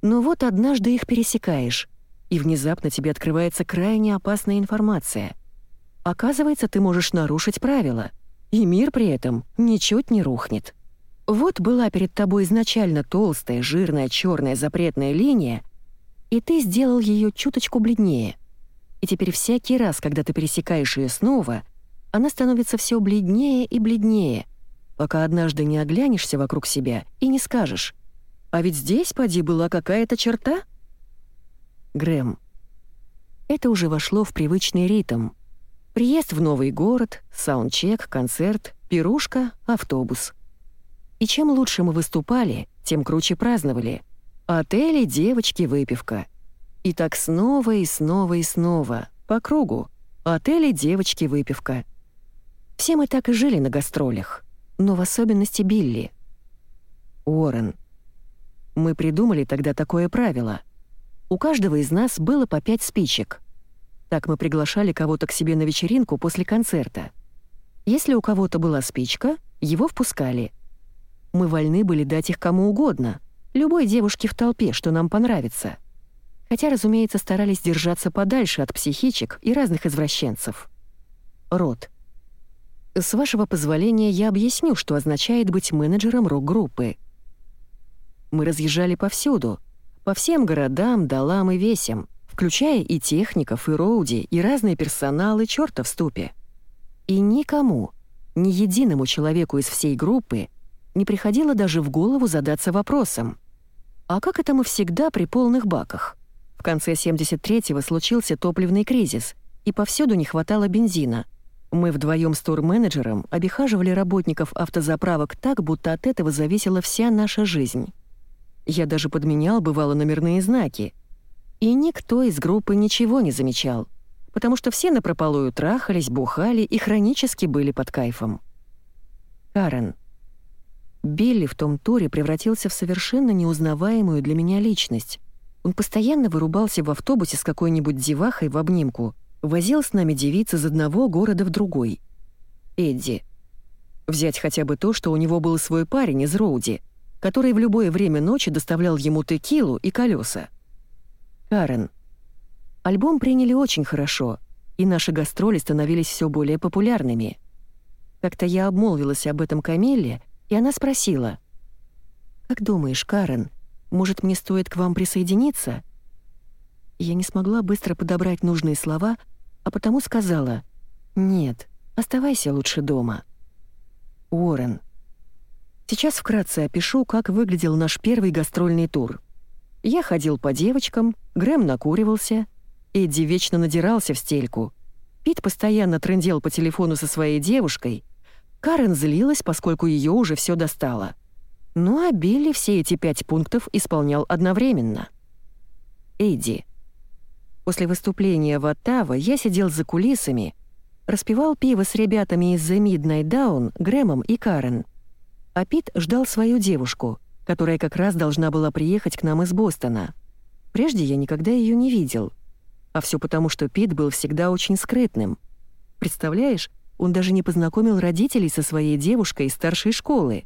Но вот однажды их пересекаешь, и внезапно тебе открывается крайне опасная информация. Оказывается, ты можешь нарушить правила, и мир при этом ничуть не рухнет. Вот была перед тобой изначально толстая, жирная, черная запретная линия, и ты сделал ее чуточку бледнее. И теперь всякий раз, когда ты пересекаешь ее снова, она становится все бледнее и бледнее, пока однажды не оглянешься вокруг себя и не скажешь а ведь здесь, поди, была какая-то черта? Грэм. Это уже вошло в привычный ритм. Приезд в новый город, саундчек, концерт, пирушка, автобус. И чем лучше мы выступали, тем круче праздновали. Отели, девочки, выпивка. И так снова и снова и снова, по кругу. Отели, девочки, выпивка. Все мы так и жили на гастролях, но в особенности Билли. Уоррен. Мы придумали тогда такое правило. У каждого из нас было по пять спичек. Так мы приглашали кого-то к себе на вечеринку после концерта. Если у кого-то была спичка, его впускали. Мы вольны были дать их кому угодно, любой девушке в толпе, что нам понравится. Хотя, разумеется, старались держаться подальше от психичек и разных извращенцев. Рот. С вашего позволения я объясню, что означает быть менеджером рок-группы — мы разъезжали повсюду, по всем городам, долам и весям, включая и техников, и роуди, и разные персоналы черта в ступе. И никому, ни единому человеку из всей группы не приходило даже в голову задаться вопросом, а как это мы всегда при полных баках? В конце 73-го случился топливный кризис, и повсюду не хватало бензина. Мы вдвоем с турменеджером обихаживали работников автозаправок так, будто от этого зависела вся наша жизнь. Я даже подменял, бывало, номерные знаки. И никто из группы ничего не замечал, потому что все напропалую трахались, бухали и хронически были под кайфом. Карен. Билли в том туре превратился в совершенно неузнаваемую для меня личность. Он постоянно вырубался в автобусе с какой-нибудь девахой в обнимку, возил с нами девиц из одного города в другой. Эдди. Взять хотя бы то, что у него был свой парень из Роуди, который в любое время ночи доставлял ему текилу и колеса. Карен. Альбом приняли очень хорошо, и наши гастроли становились все более популярными. Как-то я обмолвилась об этом Камилле, и она спросила. «Как думаешь, Карен, может, мне стоит к вам присоединиться?» Я не смогла быстро подобрать нужные слова, а потому сказала «Нет, оставайся лучше дома». Уоррен. Сейчас вкратце опишу, как выглядел наш первый гастрольный тур. Я ходил по девочкам, Грэм накуривался, Эдди вечно надирался в стельку, Пит постоянно трындел по телефону со своей девушкой, Карен злилась, поскольку ее уже все достало. Ну а Билли все эти пять пунктов исполнял одновременно. Эдди. После выступления в Оттаво я сидел за кулисами, распивал пиво с ребятами из The Midnight Down, Грэмом и Карен. А Пит ждал свою девушку, которая как раз должна была приехать к нам из Бостона. Прежде я никогда ее не видел. А все потому, что Пит был всегда очень скрытным. Представляешь, он даже не познакомил родителей со своей девушкой из старшей школы.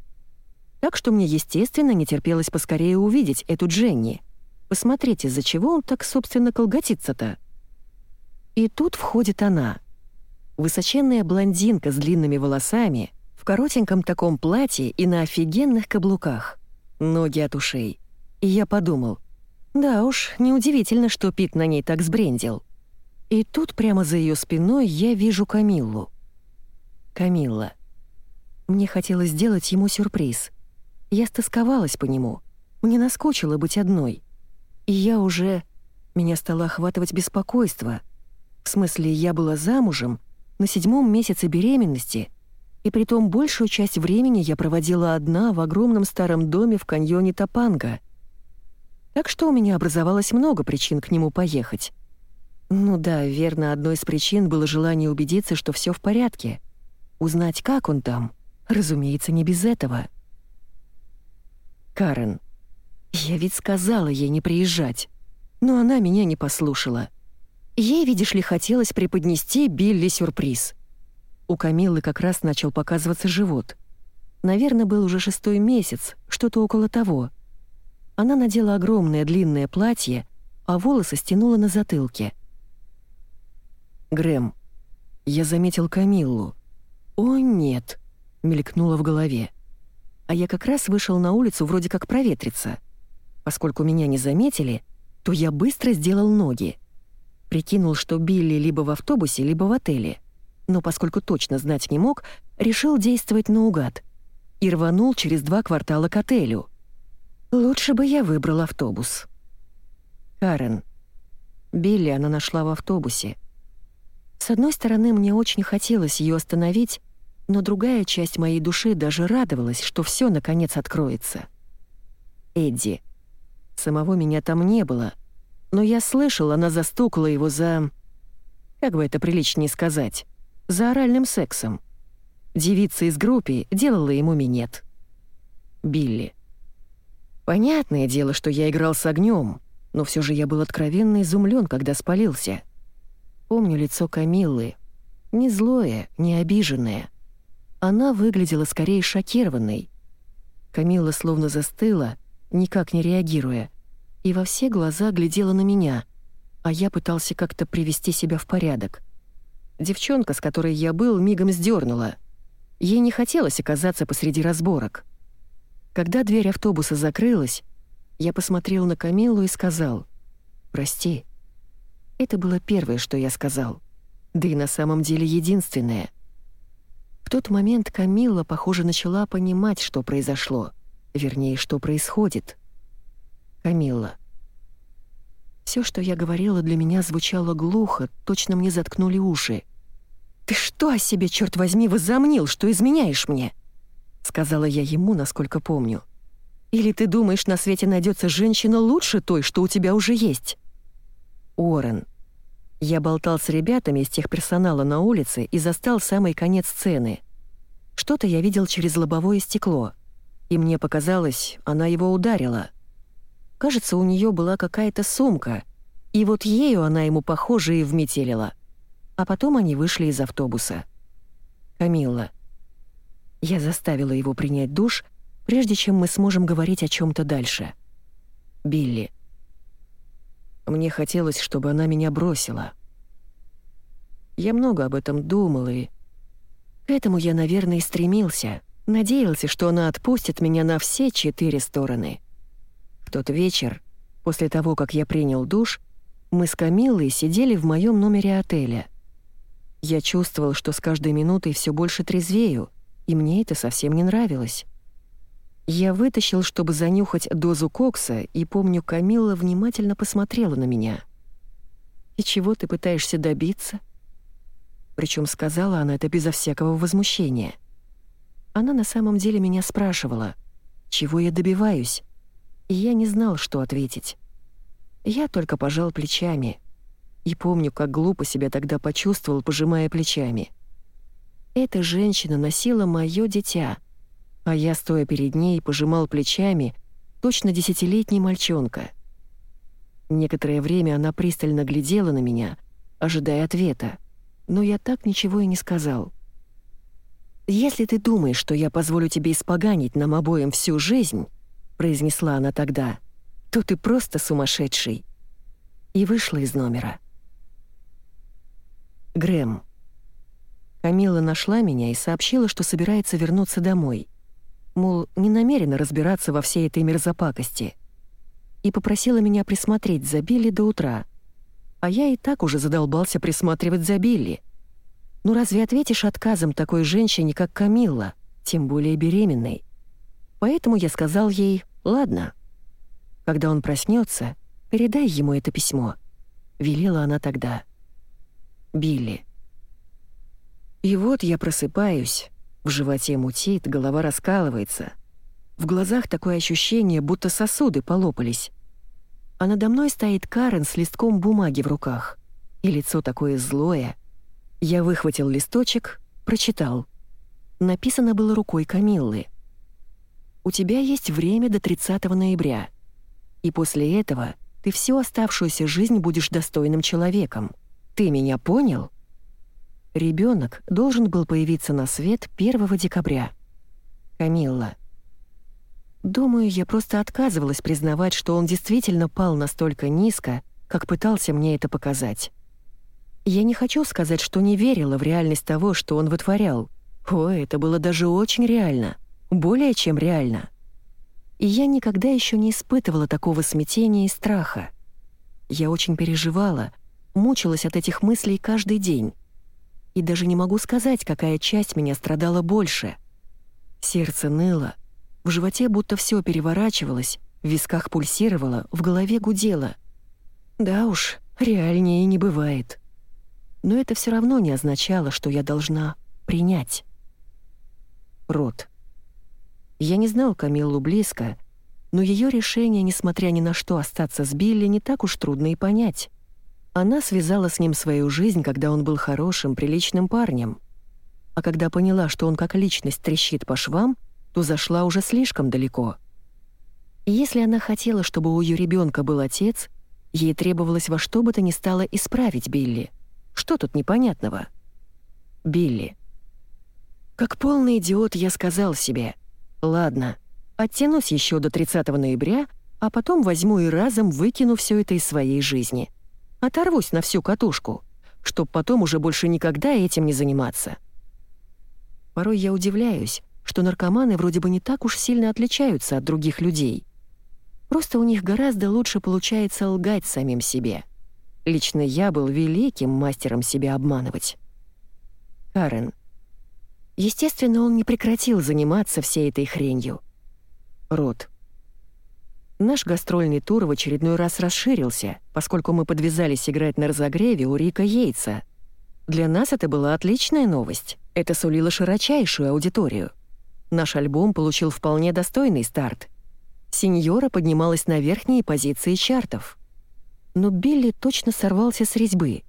Так что мне, естественно, не терпелось поскорее увидеть эту Дженни. Посмотрите, из-за чего он так, собственно, колготится-то. И тут входит она. Высоченная блондинка с длинными волосами, в коротеньком таком платье и на офигенных каблуках. Ноги от ушей. И я подумал, да уж, неудивительно, что Пит на ней так сбрендил. И тут прямо за ее спиной я вижу Камиллу. Камилла. Мне хотелось сделать ему сюрприз. Я стосковалась по нему. Мне наскучило быть одной. И я уже... Меня стало охватывать беспокойство. В смысле, я была замужем, на седьмом месяце беременности, и притом большую часть времени я проводила одна в огромном старом доме в каньоне Топанга. Так что у меня образовалось много причин к нему поехать. Ну да, верно, одной из причин было желание убедиться, что все в порядке — Узнать, как он там? Разумеется, не без этого. Карен. Я ведь сказала ей не приезжать. Но она меня не послушала. Ей, видишь ли, хотелось преподнести Билли сюрприз. У Камиллы как раз начал показываться живот. Наверное, был уже шестой месяц, что-то около того. Она надела огромное длинное платье, а волосы стянула на затылке. Грэм. Я заметил Камиллу. «О, нет!» — мелькнуло в голове. А я как раз вышел на улицу вроде как проветриться. Поскольку меня не заметили, то я быстро сделал ноги. Прикинул, что Билли либо в автобусе, либо в отеле. Но поскольку точно знать не мог, решил действовать наугад. И рванул через два квартала к отелю. Лучше бы я выбрал автобус. Карен. Билли она нашла в автобусе. С одной стороны, мне очень хотелось ее остановить, но другая часть моей души даже радовалась, что все наконец откроется. Эдди. Самого меня там не было, но я слышал, она застукала его за... Как бы это приличнее сказать? За оральным сексом. Девица из группы делала ему минет. Билли. Понятное дело, что я играл с огнем, но все же я был откровенно изумлен, когда спалился. Помню лицо Камиллы. Не злое, не обиженное. Она выглядела скорее шокированной. Камилла словно застыла, никак не реагируя, и во все глаза глядела на меня, а я пытался как-то привести себя в порядок. Девчонка, с которой я был, мигом сдернула. Ей не хотелось оказаться посреди разборок. Когда дверь автобуса закрылась, я посмотрел на Камилу и сказал «Прости». Это было первое, что я сказал. Да и на самом деле единственное. В тот момент Камилла, похоже, начала понимать, что произошло. Вернее, что происходит. Камилла. Все, что я говорила, для меня звучало глухо, точно мне заткнули уши. «Ты что о себе, черт возьми, возомнил, что изменяешь мне?» Сказала я ему, насколько помню. «Или ты думаешь, на свете найдется женщина лучше той, что у тебя уже есть?» Уоррен. Я болтал с ребятами из техперсонала на улице и застал самый конец сцены. Что-то я видел через лобовое стекло, и мне показалось, она его ударила. Кажется, у нее была какая-то сумка, и вот ею она ему, похоже, и вметелила. А потом они вышли из автобуса. Камилла. Я заставила его принять душ, прежде чем мы сможем говорить о чем то дальше. Билли. Мне хотелось, чтобы она меня бросила. Я много об этом думал, и... К этому я, наверное, и стремился. Надеялся, что она отпустит меня на все четыре стороны. В тот вечер, после того, как я принял душ, мы с Камиллой сидели в моем номере отеля. Я чувствовал, что с каждой минутой все больше трезвею, и мне это совсем не нравилось. Я вытащил, чтобы занюхать дозу кокса, и помню, Камилла внимательно посмотрела на меня. «И чего ты пытаешься добиться?» Причем сказала она это безо всякого возмущения. Она на самом деле меня спрашивала, чего я добиваюсь, и я не знал, что ответить. Я только пожал плечами. И помню, как глупо себя тогда почувствовал, пожимая плечами. Эта женщина носила моё дитя — а я, стоя перед ней, пожимал плечами, точно десятилетний мальчонка. Некоторое время она пристально глядела на меня, ожидая ответа, но я так ничего и не сказал. «Если ты думаешь, что я позволю тебе испоганить нам обоим всю жизнь», — произнесла она тогда, — «то ты просто сумасшедший». И вышла из номера. Грэм. Камила нашла меня и сообщила, что собирается вернуться домой мол, не намерена разбираться во всей этой мерзопакости, и попросила меня присмотреть за Билли до утра. А я и так уже задолбался присматривать за Билли. Ну разве ответишь отказом такой женщине, как Камилла, тем более беременной? Поэтому я сказал ей «Ладно». Когда он проснется, передай ему это письмо. Велела она тогда. Билли. И вот я просыпаюсь, в животе мутит, голова раскалывается. В глазах такое ощущение, будто сосуды полопались. А надо мной стоит Карен с листком бумаги в руках. И лицо такое злое. Я выхватил листочек, прочитал. Написано было рукой Камиллы. «У тебя есть время до 30 ноября. И после этого ты всю оставшуюся жизнь будешь достойным человеком. Ты меня понял?» Ребенок должен был появиться на свет 1 декабря. Камилла. Думаю, я просто отказывалась признавать, что он действительно пал настолько низко, как пытался мне это показать. Я не хочу сказать, что не верила в реальность того, что он вытворял. О, это было даже очень реально. Более чем реально. И я никогда еще не испытывала такого смятения и страха. Я очень переживала, мучилась от этих мыслей каждый день и даже не могу сказать, какая часть меня страдала больше. Сердце ныло, в животе будто все переворачивалось, в висках пульсировало, в голове гудело. Да уж, реальнее не бывает. Но это все равно не означало, что я должна принять. Рот. Я не знал Камиллу близко, но ее решение, несмотря ни на что остаться с Билли, не так уж трудно и понять. Она связала с ним свою жизнь, когда он был хорошим, приличным парнем. А когда поняла, что он как личность трещит по швам, то зашла уже слишком далеко. Если она хотела, чтобы у ее ребенка был отец, ей требовалось во что бы то ни стало исправить Билли. Что тут непонятного? Билли. Как полный идиот я сказал себе, «Ладно, оттянусь еще до 30 ноября, а потом возьму и разом выкину все это из своей жизни». Оторвусь на всю катушку, чтоб потом уже больше никогда этим не заниматься. Порой я удивляюсь, что наркоманы вроде бы не так уж сильно отличаются от других людей. Просто у них гораздо лучше получается лгать самим себе. Лично я был великим мастером себя обманывать. Карен. Естественно, он не прекратил заниматься всей этой хренью. Рот. Наш гастрольный тур в очередной раз расширился, поскольку мы подвязались играть на разогреве у Рика Йейтса. Для нас это была отличная новость. Это сулило широчайшую аудиторию. Наш альбом получил вполне достойный старт. Сеньора поднималась на верхние позиции чартов. Но Билли точно сорвался с резьбы.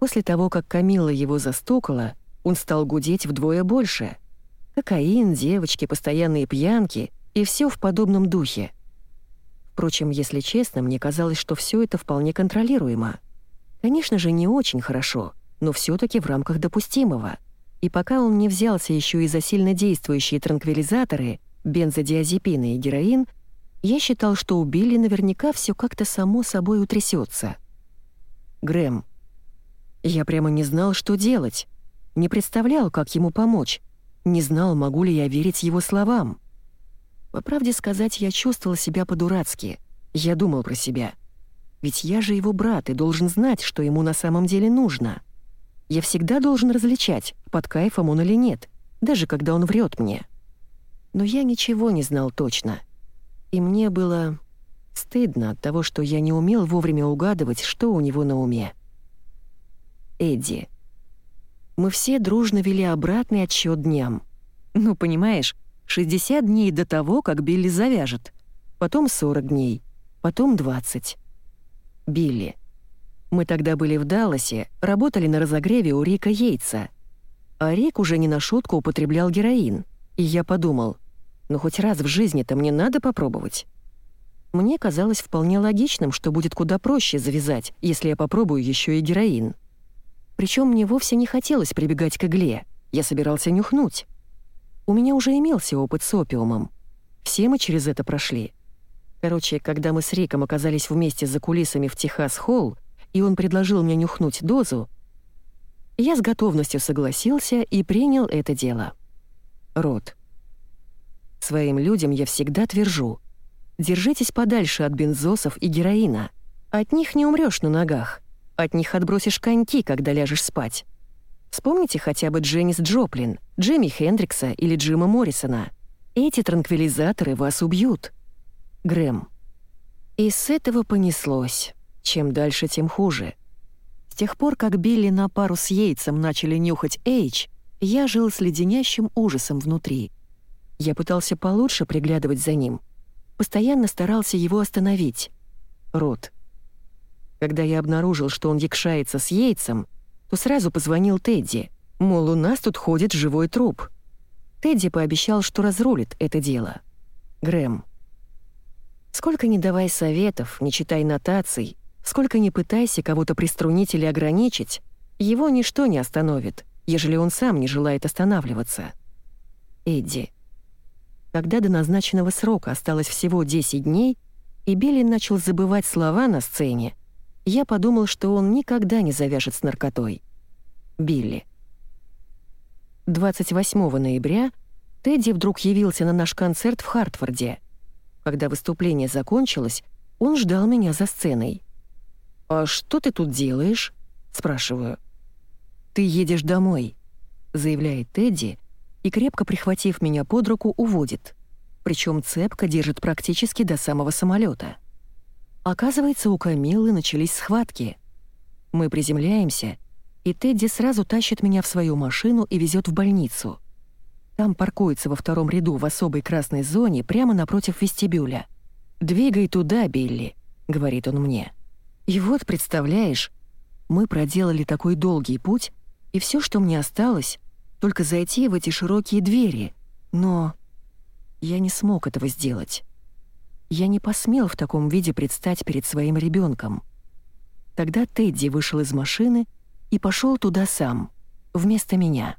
После того, как Камилла его застукала, он стал гудеть вдвое больше. Кокаин, девочки, постоянные пьянки и все в подобном духе. Впрочем, если честно, мне казалось, что все это вполне контролируемо. Конечно же, не очень хорошо, но все таки в рамках допустимого. И пока он не взялся еще и за сильнодействующие транквилизаторы, бензодиазепины и героин, я считал, что у Билли наверняка все как-то само собой утрясется. Грэм. Я прямо не знал, что делать. Не представлял, как ему помочь. Не знал, могу ли я верить его словам. По правде сказать, я чувствовал себя по-дурацки. Я думал про себя. Ведь я же его брат и должен знать, что ему на самом деле нужно. Я всегда должен различать, под кайфом он или нет, даже когда он врет мне. Но я ничего не знал точно. И мне было стыдно от того, что я не умел вовремя угадывать, что у него на уме. Эдди. Мы все дружно вели обратный отсчет дням. Ну, понимаешь, 60 дней до того, как Билли завяжет. Потом 40 дней. Потом 20. Билли. Мы тогда были в Далласе, работали на разогреве у Рика Йейтса. А Рик уже не на шутку употреблял героин. И я подумал, ну хоть раз в жизни-то мне надо попробовать. Мне казалось вполне логичным, что будет куда проще завязать, если я попробую еще и героин. Причем мне вовсе не хотелось прибегать к игле, я собирался нюхнуть. У меня уже имелся опыт с опиумом. Все мы через это прошли. Короче, когда мы с Риком оказались вместе за кулисами в Техас-Холл, и он предложил мне нюхнуть дозу, я с готовностью согласился и принял это дело. Рот. Своим людям я всегда твержу. Держитесь подальше от бензосов и героина. От них не умрёшь на ногах. От них отбросишь коньки, когда ляжешь спать. Вспомните хотя бы Дженнис Джоплин, Джимми Хендрикса или Джима Моррисона. Эти транквилизаторы вас убьют. Грэм. И с этого понеслось. Чем дальше, тем хуже. С тех пор, как Билли на пару с Йейтсом начали нюхать Эйч, я жил с леденящим ужасом внутри. Я пытался получше приглядывать за ним. Постоянно старался его остановить. Рот. Когда я обнаружил, что он якшается с Йейтсом, то сразу позвонил Тедди, мол, у нас тут ходит живой труп. Тедди пообещал, что разрулит это дело. Грэм. Сколько не давай советов, не читай нотаций, сколько не пытайся кого-то приструнить или ограничить, его ничто не остановит, ежели он сам не желает останавливаться. Эдди. Когда до назначенного срока осталось всего 10 дней, и Билли начал забывать слова на сцене, я подумал, что он никогда не завяжет с наркотой. Билли. 28 ноября Тедди вдруг явился на наш концерт в Хартфорде. Когда выступление закончилось, он ждал меня за сценой. «А что ты тут делаешь?» — спрашиваю. «Ты едешь домой», — заявляет Тедди, и, крепко прихватив меня под руку, уводит. Причем цепко держит практически до самого самолета. Оказывается, у Камиллы начались схватки. Мы приземляемся, и Тедди сразу тащит меня в свою машину и везет в больницу. Там паркуется во втором ряду в особой красной зоне прямо напротив вестибюля. «Двигай туда, Билли», — говорит он мне. И вот, представляешь, мы проделали такой долгий путь, и все, что мне осталось, только зайти в эти широкие двери. Но я не смог этого сделать. Я не посмел в таком виде предстать перед своим ребенком. Тогда Тедди вышел из машины и пошел туда сам, вместо меня.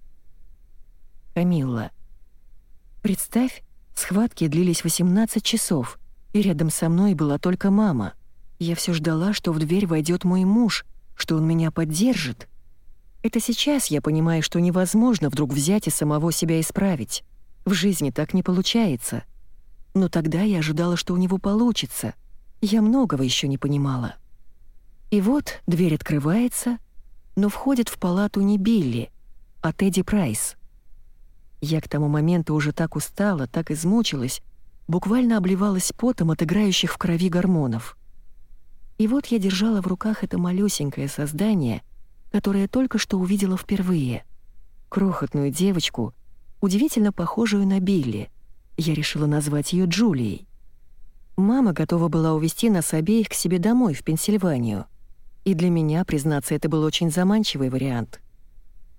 Камилла. Представь, схватки длились 18 часов, и рядом со мной была только мама. Я все ждала, что в дверь войдет мой муж, что он меня поддержит. Это сейчас я понимаю, что невозможно вдруг взять и самого себя исправить. В жизни так не получается. Но тогда я ожидала, что у него получится. Я многого еще не понимала. И вот дверь открывается, но входит в палату не Билли, а Тедди Прайс. Я к тому моменту уже так устала, так измучилась, буквально обливалась потом от играющих в крови гормонов. И вот я держала в руках это малюсенькое создание, которое только что увидела впервые. Крохотную девочку, удивительно похожую на Билли — я решила назвать ее Джулией. Мама готова была увезти нас обеих к себе домой в Пенсильванию. И для меня, признаться, это был очень заманчивый вариант.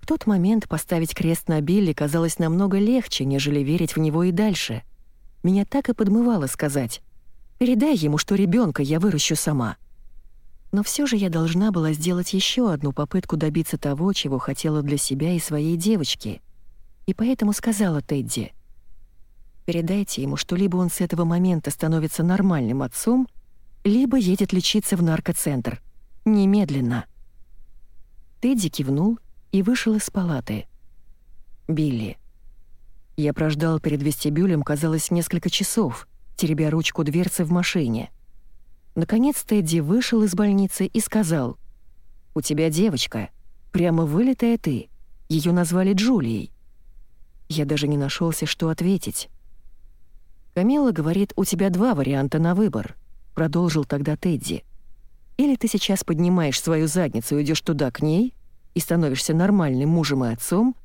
В тот момент поставить крест на Билли казалось намного легче, нежели верить в него и дальше. Меня так и подмывало сказать «Передай ему, что ребенка я выращу сама». Но все же я должна была сделать еще одну попытку добиться того, чего хотела для себя и своей девочки. И поэтому сказала Тедди, «Передайте ему, что либо он с этого момента становится нормальным отцом, либо едет лечиться в наркоцентр. Немедленно». Тедди кивнул и вышел из палаты. «Билли». Я прождал перед вестибюлем, казалось, несколько часов, теребя ручку дверцы в машине — Наконец Тедди вышел из больницы и сказал, «У тебя девочка, прямо вылитая ты. Ее назвали Джулией». Я даже не нашелся, что ответить. «Камилла говорит, у тебя два варианта на выбор», — продолжил тогда Тедди. «Или ты сейчас поднимаешь свою задницу и идешь туда к ней и становишься нормальным мужем и отцом,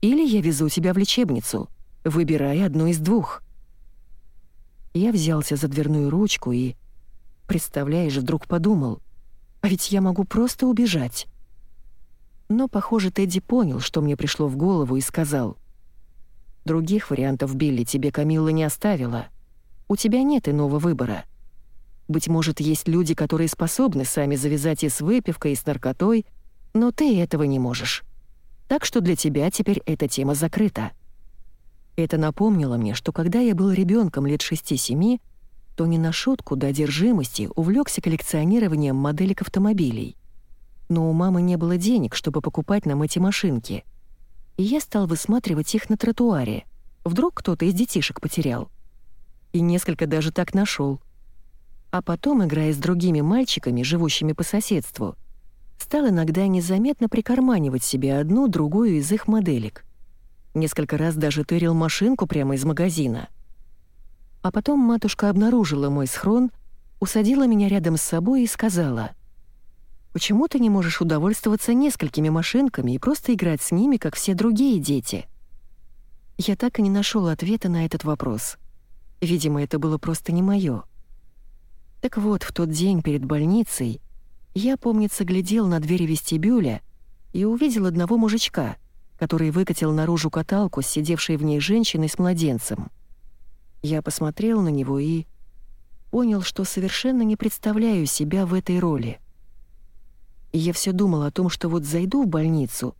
или я везу тебя в лечебницу. Выбирай одну из двух». Я взялся за дверную ручку и Представляешь, вдруг подумал, а ведь я могу просто убежать. Но, похоже, Тедди понял, что мне пришло в голову, и сказал, «Других вариантов, Билли, тебе Камилла не оставила. У тебя нет иного выбора. Быть может, есть люди, которые способны сами завязать и с выпивкой, и с наркотой, но ты этого не можешь. Так что для тебя теперь эта тема закрыта». Это напомнило мне, что когда я был ребенком лет 6-7, то не на шутку до одержимости увлекся коллекционированием моделек автомобилей. Но у мамы не было денег, чтобы покупать нам эти машинки. И я стал высматривать их на тротуаре. Вдруг кто-то из детишек потерял. И несколько даже так нашел. А потом, играя с другими мальчиками, живущими по соседству, стал иногда незаметно прикарманивать себе одну-другую из их моделек. Несколько раз даже тырил машинку прямо из магазина — а потом матушка обнаружила мой схрон, усадила меня рядом с собой и сказала, «Почему ты не можешь удовольствоваться несколькими машинками и просто играть с ними, как все другие дети?» Я так и не нашел ответа на этот вопрос. Видимо, это было просто не мое. Так вот, в тот день перед больницей я, помнится, глядел на двери вестибюля и увидел одного мужичка, который выкатил наружу каталку сидевшей в ней женщиной с младенцем. Я посмотрел на него и понял, что совершенно не представляю себя в этой роли. И я все думал о том, что вот зайду в больницу,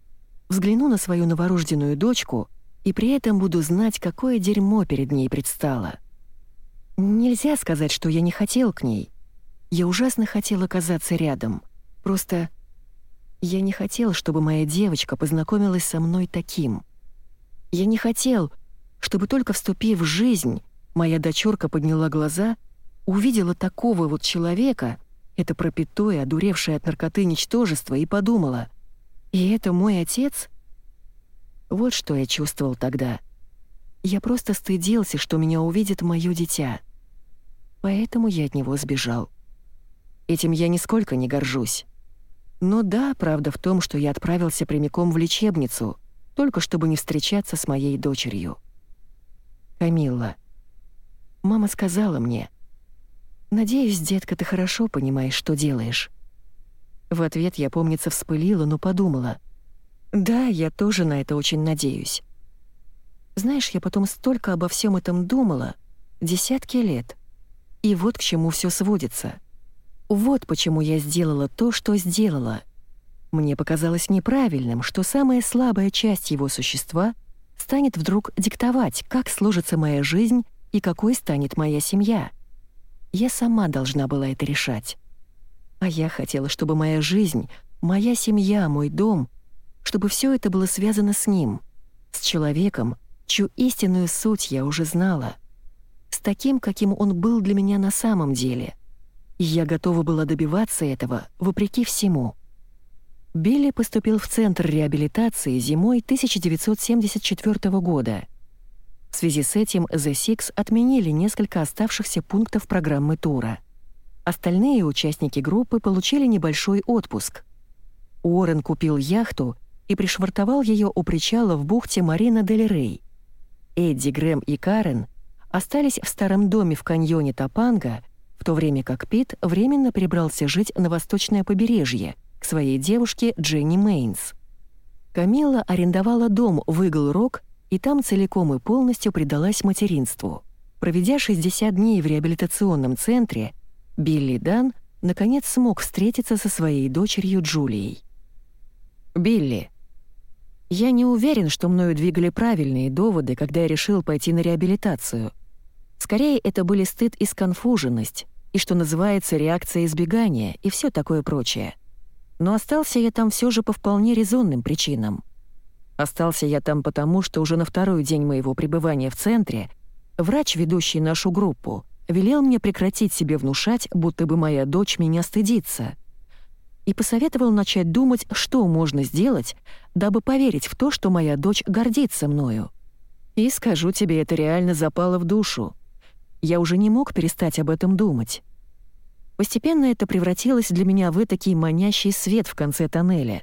взгляну на свою новорожденную дочку и при этом буду знать, какое дерьмо перед ней предстало. Нельзя сказать, что я не хотел к ней. Я ужасно хотел оказаться рядом. Просто я не хотел, чтобы моя девочка познакомилась со мной таким. Я не хотел, чтобы только вступив в жизнь, Моя дочурка подняла глаза, увидела такого вот человека, это пропитое, одуревшее от наркоты ничтожество, и подумала, «И это мой отец?» Вот что я чувствовал тогда. Я просто стыдился, что меня увидит мое дитя. Поэтому я от него сбежал. Этим я нисколько не горжусь. Но да, правда в том, что я отправился прямиком в лечебницу, только чтобы не встречаться с моей дочерью. Камилла. Мама сказала мне, «Надеюсь, детка, ты хорошо понимаешь, что делаешь». В ответ я, помнится, вспылила, но подумала, «Да, я тоже на это очень надеюсь». Знаешь, я потом столько обо всем этом думала, десятки лет. И вот к чему все сводится. Вот почему я сделала то, что сделала. Мне показалось неправильным, что самая слабая часть его существа станет вдруг диктовать, как сложится моя жизнь и какой станет моя семья. Я сама должна была это решать. А я хотела, чтобы моя жизнь, моя семья, мой дом, чтобы все это было связано с ним, с человеком, чью истинную суть я уже знала, с таким, каким он был для меня на самом деле. И я готова была добиваться этого вопреки всему. Билли поступил в Центр реабилитации зимой 1974 года — в связи с этим The Six отменили несколько оставшихся пунктов программы тура. Остальные участники группы получили небольшой отпуск. Уоррен купил яхту и пришвартовал ее у причала в бухте Марина Дель Рей. Эдди, Грэм и Карен остались в старом доме в каньоне Топанга, в то время как Пит временно перебрался жить на восточное побережье к своей девушке Дженни Мейнс. Камилла арендовала дом в Игл-Рок и там целиком и полностью предалась материнству. Проведя 60 дней в реабилитационном центре, Билли Дан наконец смог встретиться со своей дочерью Джулией. «Билли, я не уверен, что мною двигали правильные доводы, когда я решил пойти на реабилитацию. Скорее, это были стыд и сконфуженность, и, что называется, реакция избегания, и все такое прочее. Но остался я там все же по вполне резонным причинам. Остался я там потому, что уже на второй день моего пребывания в центре врач, ведущий нашу группу, велел мне прекратить себе внушать, будто бы моя дочь меня стыдится. И посоветовал начать думать, что можно сделать, дабы поверить в то, что моя дочь гордится мною. И скажу тебе, это реально запало в душу. Я уже не мог перестать об этом думать. Постепенно это превратилось для меня в этакий манящий свет в конце тоннеля,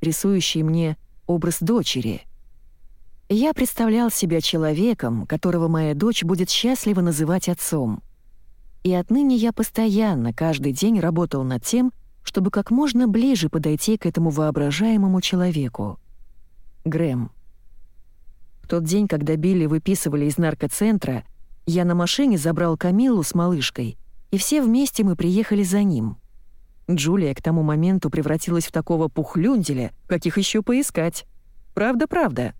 рисующий мне образ дочери. Я представлял себя человеком, которого моя дочь будет счастливо называть отцом. И отныне я постоянно, каждый день работал над тем, чтобы как можно ближе подойти к этому воображаемому человеку. Грэм. В тот день, когда Билли выписывали из наркоцентра, я на машине забрал Камилу с малышкой, и все вместе мы приехали за ним. Джулия к тому моменту превратилась в такого пухлюнделя, каких еще поискать. Правда-правда.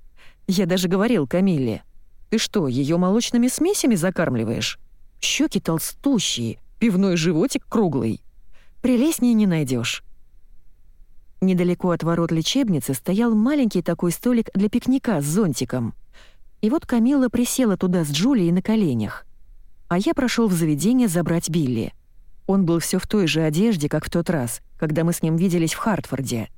Я даже говорил Камилле, «Ты что, ее молочными смесями закармливаешь? Щеки толстущие, пивной животик круглый. Прелестнее не найдешь. Недалеко от ворот лечебницы стоял маленький такой столик для пикника с зонтиком. И вот Камилла присела туда с Джулией на коленях. А я прошел в заведение забрать Билли. Он был все в той же одежде, как в тот раз, когда мы с ним виделись в Хартфорде.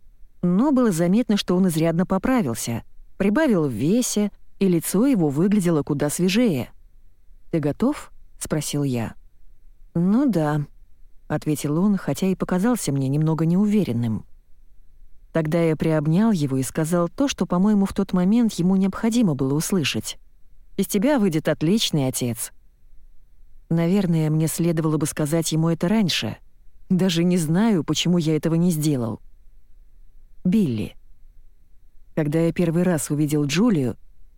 Но было заметно, что он изрядно поправился, прибавил в весе, и лицо его выглядело куда свежее. «Ты готов?» — спросил я. «Ну да», — ответил он, хотя и показался мне немного неуверенным. Тогда я приобнял его и сказал то, что, по-моему, в тот момент ему необходимо было услышать. «Из тебя выйдет отличный отец». Наверное, мне следовало бы сказать ему это раньше. Даже не знаю, почему я этого не сделал. Билли. Когда я первый раз увидел Джулию,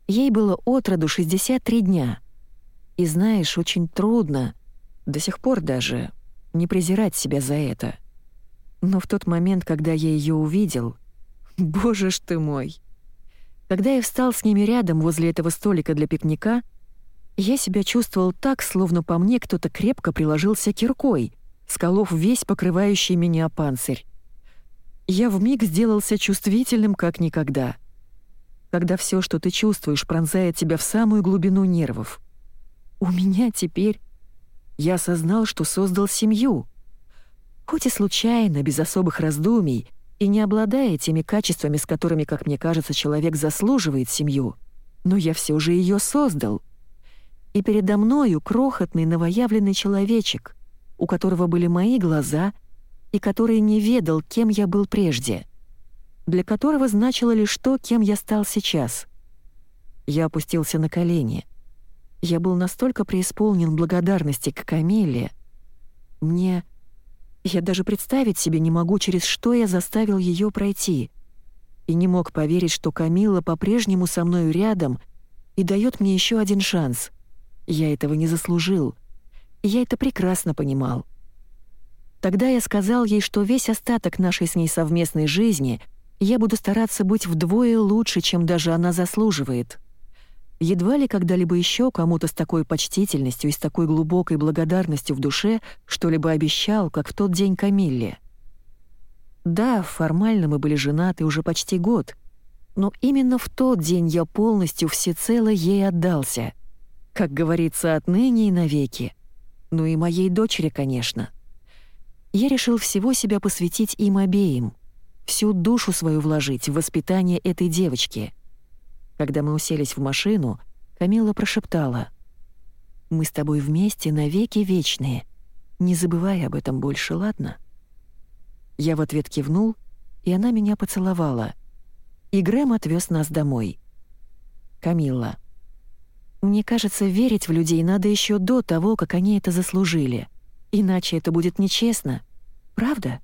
ей было от роду 63 дня. И знаешь, очень трудно, до сих пор даже, не презирать себя за это. Но в тот момент, когда я ее увидел... Боже ж ты мой! Когда я встал с ними рядом возле этого столика для пикника, я себя чувствовал так, словно по мне кто-то крепко приложился киркой, сколов весь покрывающий меня панцирь. Я вмиг сделался чувствительным, как никогда. Когда все, что ты чувствуешь, пронзает тебя в самую глубину нервов. У меня теперь... Я осознал, что создал семью — Хоть и случайно, без особых раздумий, и не обладая теми качествами, с которыми, как мне кажется, человек заслуживает семью, но я все же ее создал. И передо мною крохотный новоявленный человечек, у которого были мои глаза и который не ведал, кем я был прежде, для которого значило лишь то, кем я стал сейчас. Я опустился на колени. Я был настолько преисполнен благодарности к Камиле. Мне я даже представить себе не могу, через что я заставил ее пройти. И не мог поверить, что Камила по-прежнему со мною рядом и дает мне еще один шанс. Я этого не заслужил. Я это прекрасно понимал. Тогда я сказал ей, что весь остаток нашей с ней совместной жизни я буду стараться быть вдвое лучше, чем даже она заслуживает. Едва ли когда-либо еще кому-то с такой почтительностью и с такой глубокой благодарностью в душе что-либо обещал, как в тот день Камилле. Да, формально мы были женаты уже почти год, но именно в тот день я полностью всецело ей отдался. Как говорится, отныне и навеки. Ну и моей дочери, конечно. Я решил всего себя посвятить им обеим, всю душу свою вложить в воспитание этой девочки — когда мы уселись в машину, Камила прошептала. «Мы с тобой вместе навеки вечные. Не забывай об этом больше, ладно?» Я в ответ кивнул, и она меня поцеловала. И Грэм отвез нас домой. Камилла. Мне кажется, верить в людей надо еще до того, как они это заслужили. Иначе это будет нечестно. Правда?